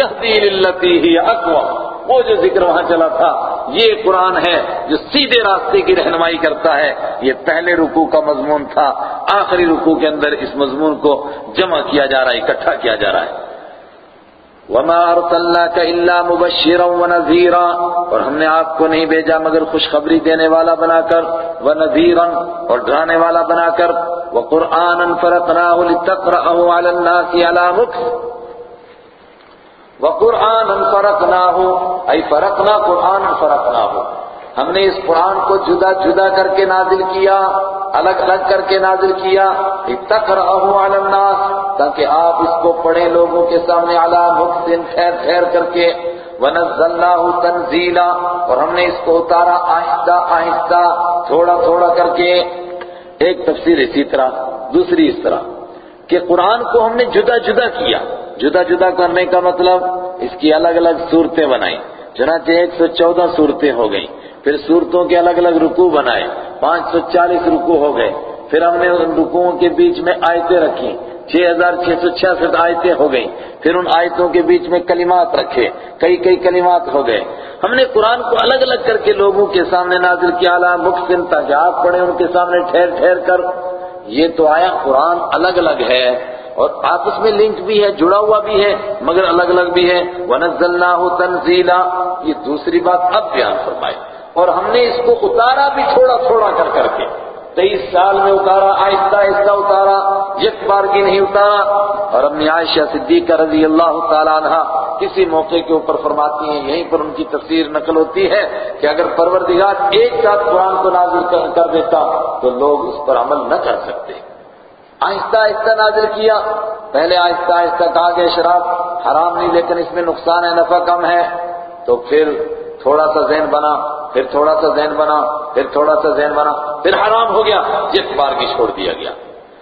يهدي للتي هي اقوم وہ جو ذکر وہاں چلا تھا، یہ قرآن ہے جو سیدھے راستے کی رہنمائی کرتا ہے۔ یہ پہلے رکوع کا مضمون تھا، آخری رکوع کے اندر اس مضمون کو جمع کیا جا رہا ہے، اکٹھا کیا جا رہا ہے۔ وما ارسلناك الا مبشرا ونذيرا اور ہم نے آپ کو نہیں بھیجا مگر خوشخبری دینے والا بنا کر ونذيرا اور ڈرانے والا بنا کر وقرانا فرقناه لتقراه على الناس على مكث وقرانا فرقناه اي فرقنا قرانا فرقناه۔ ہم نے اس قرآن کو جدا جدا کر کے نازل کیا، الگ الگ کر کے نازل کیا۔ لتقرأه الناس، تاکہ آپ اس کو پڑھیں لوگوں کے سامنے علی مقتن ٹھہر ٹھہر کر کے۔ وَنَزَّلْنَاهُ تَنزِيلًا، اور ہم نے اس کو اتارا آہستہ آہستہ، تھوڑا تھوڑا کر کے۔ ایک تفسیر اسی طرح، دوسری اس طرح، کہ قرآن کو ہم نے جدا جدا کیا۔ جدا جدا کرنے کا مطلب اس کی الگ الگ صورتیں بنائیں چنانچہ ایک سو چودہ صورتیں ہو گئیں۔ پھر صورتوں کے الگ الگ رکوع بنائے، پانچ سو چالیس رکوع ہو گئے۔ پھر ہم نے ان رکوعوں کے بیچ میں آیتیں رکھی چھ ہزار چھ سو چھیاسٹھ آیتیں ہو گئیں۔ پھر ان آیتوں کے بیچ میں کلمات رکھے، کئی کئی کلمات ہو گئے۔ ہم نے قرآن کو الگ الگ کر کے لوگوں کے سامنے نازل کیا اعلیٰ مخصن تاکہ آپ پڑھیں ان کے سامنے ٹھہر ٹھہر کر۔ یہ تو آیا، قرآن الگ الگ ہے۔ اور آپس میں لنک بھی ہے، جڑا ہوا بھی ہے، مگر الگ الگ بھی ہے۔ وَنَزَّلْنَاهُ تَنزِيلًا۔ یہ دوسری بات اب بیان فرمائے۔ اور ہم نے اس کو اتارا بھی تھوڑا تھوڑا کر کر کے۔ تیئیس سال میں اتارا، آہستہ آہستہ اتارا، یک بار کی نہیں اتارا۔ اور اپنی عائشہ صدیقہ رضی اللہ تعالیٰ عنہ کسی موقع کے اوپر فرماتی ہیں، یہیں پر ان کی تفسیر نقل ہوتی ہے کہ اگر پروردگار ایک ساتھ قرآن کو نازل کر دیتا تو لوگ اس پر عمل نہ کر سکتے۔ آہستہ آہستہ نازل کیا۔ پہلے آہستہ آہستہ کہا گیا، شراب حرام نہیں، لیکن اس میں نقصان ہے، نفع کم ہے۔ تو پھر تھوڑا سا ذہن بنا۔ پھر تھوڑا سا ذہن بنا، پھر تھوڑا سا ذہن بنا، پھر حرام ہو گیا جس بار کی چھوڑ دیا گیا۔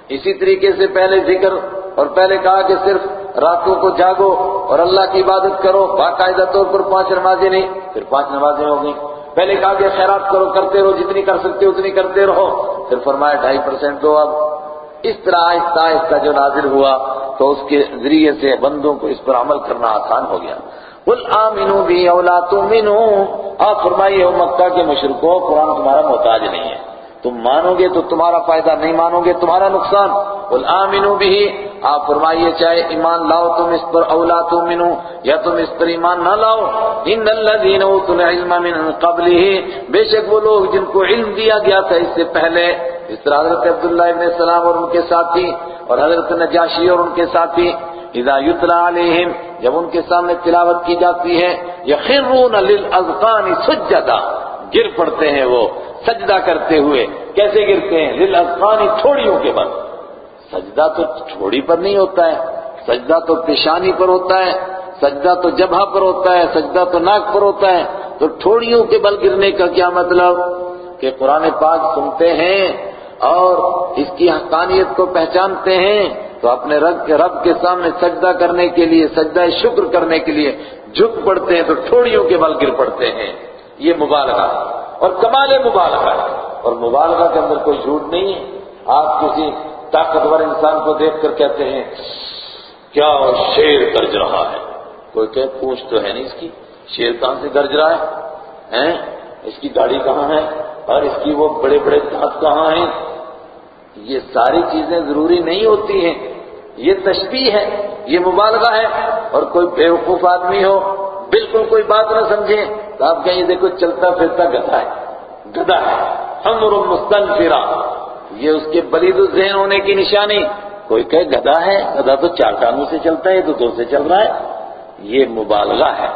اسی طریقے سے پہلے ذکر اور پہلے کہا کہ صرف راتوں کو جاگو اور اللہ کی عبادت کرو، باقاعدہ طور پر پانچ نمازیں نہیں، پھر پانچ نمازیں ہو گئیں۔ پہلے کہا کہ خیرات کرو، کرتے رہو، جتنی کر سکتے اتنی کرتے رہو۔ پھر فرمایا ڈھائی پرسینٹ دو اب۔ اس طرح آہستہ آہستہ جو نازل ہوا تو اس کے ذریعے سے بندوں کو اس پر عمل کرنا آسان ہو گیا۔ قل آمنوا بھی اولا تؤمنوا۔ آپ فرمائیے ہو مکہ کے مشرکوں، قرآن تمہارا محتاج نہیں ہے۔ تم مانو گے تو تمہارا فائدہ نہیں مانو گے، تمہارا نقصان۔ قل آمنوا بھی آپ فرمائیے، چاہے ایمان لاؤ تم اس پر اولا تؤمنوا، یا تم اس پر ایمان نہ لاؤ۔ ان الذين اوتوا العلم من قبله بے شک وہ لوگ جن کو علم دیا گیا تھا اس سے پہلے، اس طرح حضرت عبداللہ ابن السلام اور ان کے ساتھی، اور حضرت نجاشی اور ان کے ساتھی اذا یتلا علیہم، جب ان کے سامنے تلاوت کی جاتی ہے، یخرون للاذقان سجدا گر پڑتے ہیں وہ، سجدہ کرتے ہوئے۔ کیسے گرتے ہیں؟ للاذقان تھوڑیوں کے بل سجدہ تو تھوڑی پر نہیں ہوتا ہے، سجدہ تو پیشانی پر ہوتا ہے، سجدہ تو جبہ پر ہوتا ہے، سجدہ تو ناک پر ہوتا ہے۔ تو تھوڑیوں کے بل گرنے کا کیا مطلب؟ کہ قرآن پاک سنتے ہیں اور اس کی حقانیت کو پہچانتے ہیں۔ تو اپنے رب کے رب کے سامنے سجدہ کرنے کے لیے، سجدہ شکر کرنے کے لیے جھک پڑتے ہیں تو ٹھوڑیوں کے بل گر پڑتے ہیں۔ یہ مبالغہ اور کمال مبالغہ ہے۔ اور مبالغہ کے اندر کوئی جھوٹ نہیں ہے۔ آپ کسی طاقتور انسان کو دیکھ کر کہتے ہیں، کیا شیر گرج رہا ہے؟ کوئی کہ پوچھ تو ہے نہیں اس کی۔ شیر کہاں سے گرج رہا ہے؟ اس کی گاڑی کہاں ہے؟ اور اس کی وہ بڑے بڑے دانت کہاں ہیں؟ یہ ساری چیزیں ضروری نہیں ہوتی ہیں۔ یہ تشبیح ہے، یہ مبالغہ ہے۔ اور کوئی بیوقوف آدمی ہو، بالکل کوئی بات نہ سمجھے، تو آپ کہیں دیکھو، چلتا پھرتا گدھا ہے گدھا ہے۔ ہمر مستنفرا۔ یہ اس کے بلید الذہن ہونے کی نشانی۔ کوئی کہے، گدھا ہے، گدھا تو چار ٹانگوں سے چلتا ہے تو دو سے چل رہا ہے۔ یہ مبالغہ ہے۔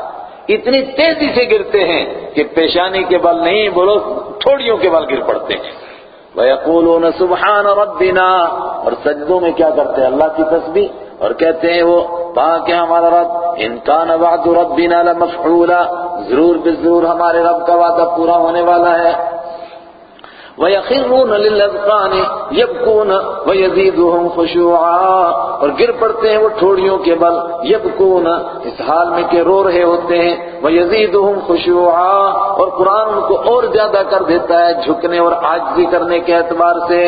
اتنی تیزی سے گرتے ہیں کہ پیشانی کے بل نہیں، بولو تھوڑیوں کے بل گر پڑتے ہیں۔ وَيَقُولُونَ سُبْحَانَ رَبِّنَا اور سجدوں میں کیا کرتے ہیں؟ اللہ کی تسبیح اور کہتے ہیں وہ پاک ہے ہمارا رب، ان کان وعد ربنا لمفعولا، ضرور بضرور ہمارے رب کا وعدہ پورا ہونے والا ہے۔ وَيَخِرُّونَ لِلْأَذْقَانِ يَبْكُونَ وَيَزِيدُهُمْ خُشُوعًا اور گر پڑتے ہیں وہ ٹھوڑیوں کے بل یبکون اس حال میں کہ رو رہے ہوتے ہیں وَيَزِيدُهُمْ خُشُوعًا اور قرآن ان کو اور زیادہ کر دیتا ہے جھکنے اور عاجزی کرنے کے اعتبار سے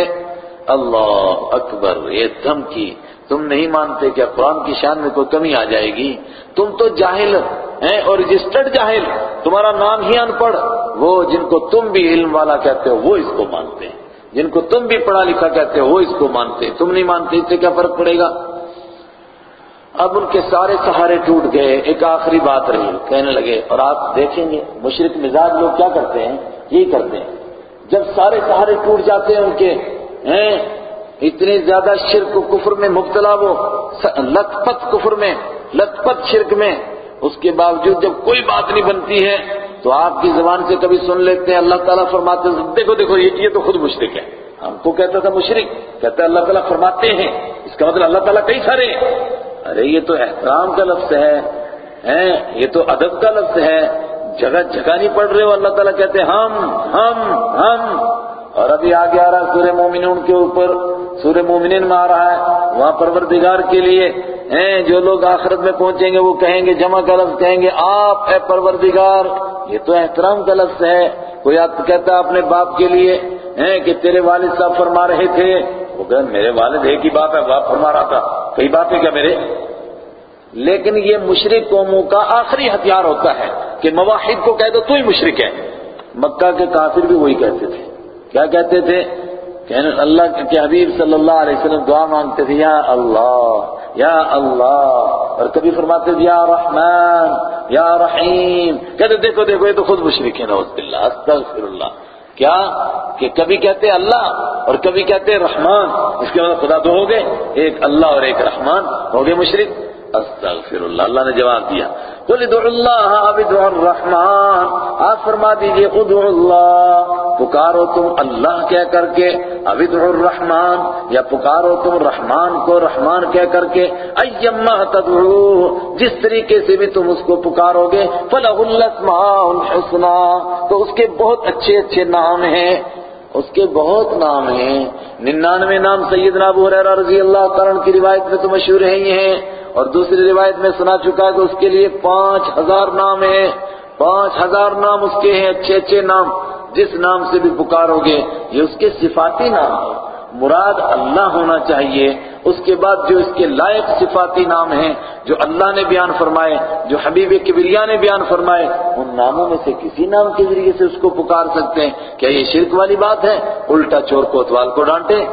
اللہ اکبر یہ دھمکی تم نہیں مانتے کہ قرآن کی شان میں کوئی کمی آ جائے گی تم تو جاہل ہیں اور رجسٹرڈ جاہل، تمہارا نام ہی ان پڑھ وہ جن کو تم بھی علم والا کہتے ہو، وہ اس کو مانتے ہیں۔ جن کو تم بھی پڑھا لکھا کہتے ہو، وہ اس کو مانتے ہیں۔ تم نہیں مانتے، اس سے کیا فرق پڑے گا؟ اب ان کے سارے سہارے ٹوٹ گئے۔ ایک آخری بات رہی، کہنے لگے، اور آپ دیکھیں گے، مشرق مزاج لوگ کیا کرتے ہیں؟ یہی کرتے ہیں۔ جب سارے سہارے ٹوٹ جاتے ہیں ان کے، ہیں اتنی زیادہ شرک و کفر میں مبتلا وہ لت پت کفر میں، لت پت شرک میں۔ اس کے باوجود جب کوئی بات نہیں بنتی ہے، تو آپ کی زبان سے کبھی سن لیتے ہیں، اللہ تعالیٰ فرماتے ہیں، دیکھو دیکھو، یہ تو خود مشرق ہے۔ ہم کو کہتا تھا مشرق کہتا ہے اللہ تعالیٰ فرماتے ہیں۔ اس کا مطلب اللہ تعالیٰ کئی سارے ہیں۔ ارے، یہ تو احترام کا لفظ ہے یہ تو ادب کا لفظ ہے۔ جگہ جگہ نہیں پڑھ رہے ہو، اللہ تعالیٰ کہتے ہیں، ہم ہم ہم۔ اور ابھی آگے آ رہا سورہ مومنون کے اوپر۔ سورہ مومنین میں آ رہا ہے۔ وہاں پروردگار کے لیے ہیں، جو لوگ آخرت میں پہنچیں گے، وہ کہیں گے، جمع کا لفظ کہیں گے، آپ اے پروردگار، یہ تو احترام کا لفظ ہے۔ کوئی آپ کہتا ہے اپنے باپ کے لیے ہیں کہ تیرے والد صاحب فرما رہے تھے؟ وہ کہ میرے والد ایک ہی باپ ہے، باپ فرما رہا تھا۔ کئی باپ ہے کیا میرے؟ لیکن یہ مشرق قوموں کا آخری ہتھیار ہوتا ہے کہ مواحد کو کہہ دو، تو ہی مشرق ہے۔ مکہ کے کافر بھی وہی کہتے تھے۔ کیا کہتے تھے؟ کہ اللہ کے حبیب صلی اللہ علیہ وسلم دعا مانگتے تھے، یا اللہ یا اللہ۔ اور کبھی فرماتے تھے، یا رحمان یا رحیم۔ کہتے، دیکھو دیکھو، یہ تو خود مشرق ہے نوز باللہ استغفر اللہ کیا؟ کہ کبھی کہتے اللہ اور کبھی کہتے رحمان۔ اس کے بعد خدا دو ہو گئے، ایک اللہ اور ایک رحمان۔ ہو گئے مشرق استغفر اللہ اللہ نے جواب دیا۔ قل ادعوا اللہ، اب ادعوا الرحمن۔ آپ فرما دیجیے ادعوا اللہ۔ پکارو تم اللہ کہہ کر کے اب ادعوا الرحمن، یا پکارو تم رحمان کو، رحمان کہہ کر کے، ایما تدعو، جس طریقے سے بھی تم اس کو پکارو گے فلہ الاسماء الحسنى تو اس کے بہت اچھے اچھے نام ہیں۔ اس کے بہت نام ہیں۔ ننانوے نام سیدنا ابو حریرہ رضی اللہ تعالیٰ کی روایت میں تو مشہور ہیں ہی ہیں۔ اور دوسری روایت میں سنا چکا کہ اس کے لیے پانچ ہزار نام ہیں۔ پانچ ہزار نام اس کے ہیں، اچھے اچھے نام۔ جس نام سے بھی پکارو گے یہ اس کے صفاتی نام ہے مراد اللہ ہونا چاہیے۔ اس کے بعد جو اس کے لائق صفاتی نام ہیں، جو اللہ نے بیان فرمائے، جو حبیب کبریا نے بیان فرمائے، ان ناموں میں سے کسی نام کے ذریعے سے اس کو پکار سکتے ہیں۔ کیا یہ شرک والی بات ہے؟ الٹا چور کوتوال کو ڈانٹے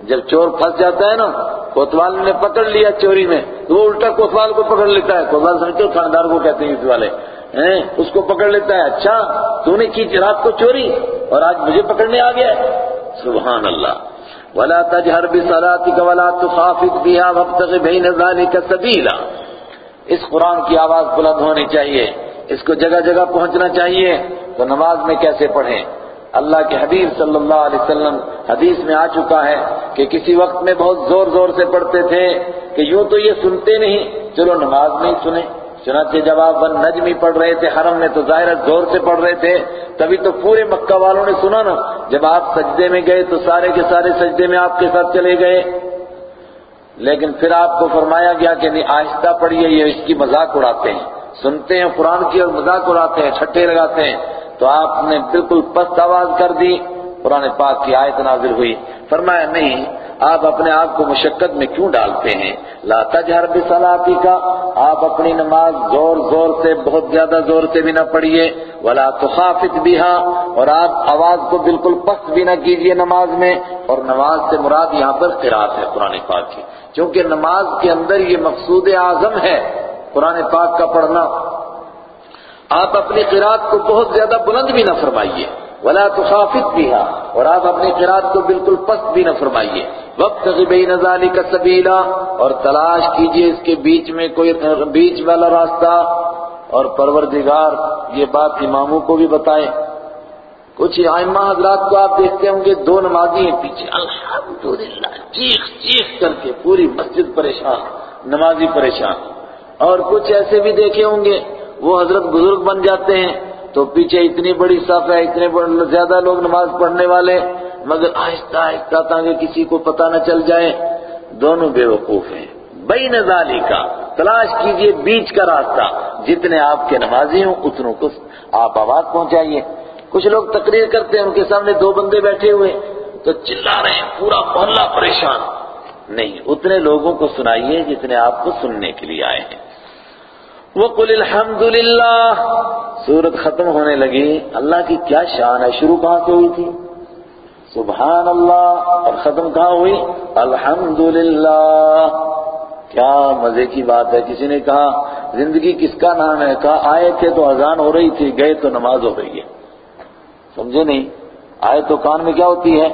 جب چور پھنس جاتا ہے نا، کوتوال نے پکڑ لیا چوری میں، تو وہ الٹا کوتوال کو پکڑ لیتا ہے۔ کوتوال سمجھتے ہو تھاندار کو کہتے ہیں اس والے۔ اس کو پکڑ لیتا ہے۔ اچھا تو نے کی رات کو چوری؟ اور آج مجھے پکڑنے آ گیا سبحان اللہ۔ ولا تجہر بصلاتك ولا تخافت بها وابتغ بين ذلك سبيلا۔ اس قرآن کی آواز بلند ہونی چاہیے۔ اس کو جگہ جگہ پہنچنا چاہیے۔ تو نماز میں کیسے پڑھیں؟ اللہ کے حبیب صلی اللہ علیہ وسلم حدیث میں آ چکا ہے کہ کسی وقت میں بہت زور زور سے پڑھتے تھے کہ یوں تو یہ سنتے نہیں، چلو نماز میں ہی سنیں۔ چنانچہ جب آپ ون نجمی پڑھ رہے تھے، حرم میں تو ظاہر زور سے پڑھ رہے تھے، تبھی تو پورے مکہ والوں نے سنا نا۔ جب آپ سجدے میں گئے تو سارے کے سارے سجدے میں آپ کے ساتھ چلے گئے۔ لیکن پھر آپ کو فرمایا گیا کہ نہیں، آہستہ پڑھیے، یہ اس کی مذاق اڑاتے ہیں۔ سنتے ہیں قرآن کی اور مذاق اڑاتے ہیں، چھٹے لگاتے ہیں۔ تو آپ نے بالکل پست آواز کر دی، قرآن پاک کی آیت نازل ہوئی۔ فرمایا، نہیں، آپ اپنے آپ کو مشقت میں کیوں ڈالتے ہیں؟ لا تجہر بصلاتی کا آپ اپنی نماز زور زور سے، بہت زیادہ زور سے بھی نہ پڑھیے۔ ولا تخافت بها اور آپ آواز کو بالکل پست بھی نہ کیجیے نماز میں۔ اور نماز سے مراد یہاں پر قرات ہے، قرآن پاک کی۔ کیونکہ نماز کے اندر یہ مقصود اعظم ہے، قرآن پاک کا پڑھنا۔ آپ اپنی قرات کو بہت زیادہ بلند بھی نہ فرمائیے۔ ولا تخافت بها، اور آپ اپنی قرات کو بالکل پست بھی نہ فرمائیے۔ وقت بین ذالک سبیلا اور تلاش کیجیے اس کے بیچ میں کوئی بیچ والا راستہ۔ اور پروردگار، یہ بات اماموں کو بھی بتائے کچھ آئمہ حضرات کو آپ دیکھتے ہوں گے، دو نمازی ہیں پیچھے۔ الحمدللہ، چیخ چیخ کر کے پوری مسجد پریشان، نمازی پریشان۔ اور کچھ ایسے بھی دیکھے ہوں گے وہ حضرت بزرگ بن جاتے ہیں تو پیچھے اتنی بڑی صف ہے، اتنے زیادہ لوگ نماز پڑھنے والے، مگر آہستہ آہستہ تاکہ کسی کو پتہ نہ چل جائے، دونوں بے وقوف ہیں۔ بین ذالی کا تلاش کیجیے بیچ کا راستہ۔ جتنے آپ کے نمازی ہوں، اتنوں کو آپ آواز پہنچائیے۔ کچھ لوگ تقریر کرتے ہیں، ان کے سامنے دو بندے بیٹھے ہوئے تو چلا رہے ہیں، پورا محلہ پریشان۔ نہیں، اتنے لوگوں کو سنائیے جتنے آپ کو سننے کے لیے آئے ہیں۔ وَقُلِ الْحَمْدُ لِلَّهِ سورت ختم ہونے لگی۔ اللہ کی کیا شان ہے؟ شروع کہاں سے ہوئی تھی؟ سبحان اللہ اور ختم کہاں ہوئی؟ الحمدللہ۔ کیا مزے کی بات ہے۔ کسی نے کہا، زندگی کس کا نام ہے؟ کہا، آئے تھے تو اذان ہو رہی تھی، گئے تو نماز ہو رہی ہے۔ سمجھے نہیں؟ آئے تو کان میں کیا ہوتی ہے؟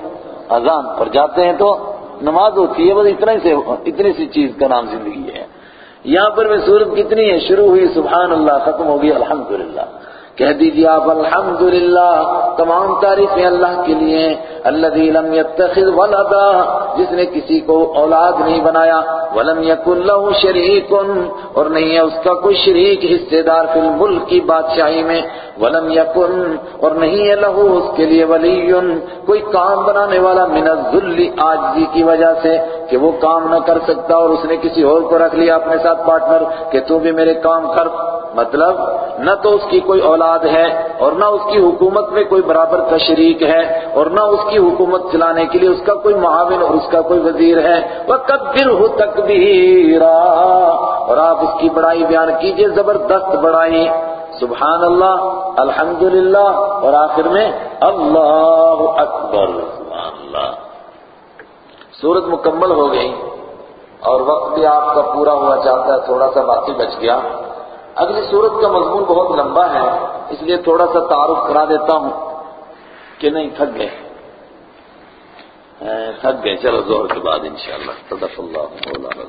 اذان۔ اور جاتے ہیں تو نماز ہوتی ہے، بس اتنا ہی سے، اتنی سی چیز کا نام زندگی ہے۔ یہاں پر میں صورت کتنی ہے؟ شروع ہوئی سبحان اللہ ختم ہوگی الحمدللہ۔ کہہ دیجیے آپ، الحمدللہ، تمام تعریفیں اللہ کے لیے اللہ لم يتخذ ولدا، جس نے کسی کو اولاد نہیں بنایا، ولم يكن له شریک اور نہیں ہے اس کا کوئی شریک حصے دار فی الملک کی بادشاہی میں، ولم يكن اور نہیں ہے لہو اس کے لیے ولی کوئی کام بنانے والا من الذل عاجزی کی وجہ سے کہ وہ کام نہ کر سکتا اور اس نے کسی اور کو رکھ لیا اپنے ساتھ پارٹنر کہ تو بھی میرے کام کر۔ مطلب نہ تو اس کی کوئی اولاد ہے اور نہ اس کی حکومت میں کوئی برابر کا شریک ہے اور نہ اس کی حکومت چلانے کے لیے اس کا کوئی معاون اور اس کا کوئی وزیر ہے۔ وہ کبر ہو اور آپ اس کی بڑائی بیان کیجیے، زبردست بڑائی۔ سبحان اللہ الحمدللہ۔ اور آخر میں، اللہ اکبر۔ سبحان اللہ سورت مکمل ہو گئی۔ اور وقت بھی آپ کا پورا ہوا چاہتا ہے، تھوڑا سا باقی بچ گیا۔ اگلی صورت کا مضمون بہت لمبا ہے، اس لیے تھوڑا سا تعارف کرا دیتا ہوں کہ نہیں، تھک گئے۔ تھک گئے۔ چلو زور کے بعد انشاءاللہ۔ صدق اللہ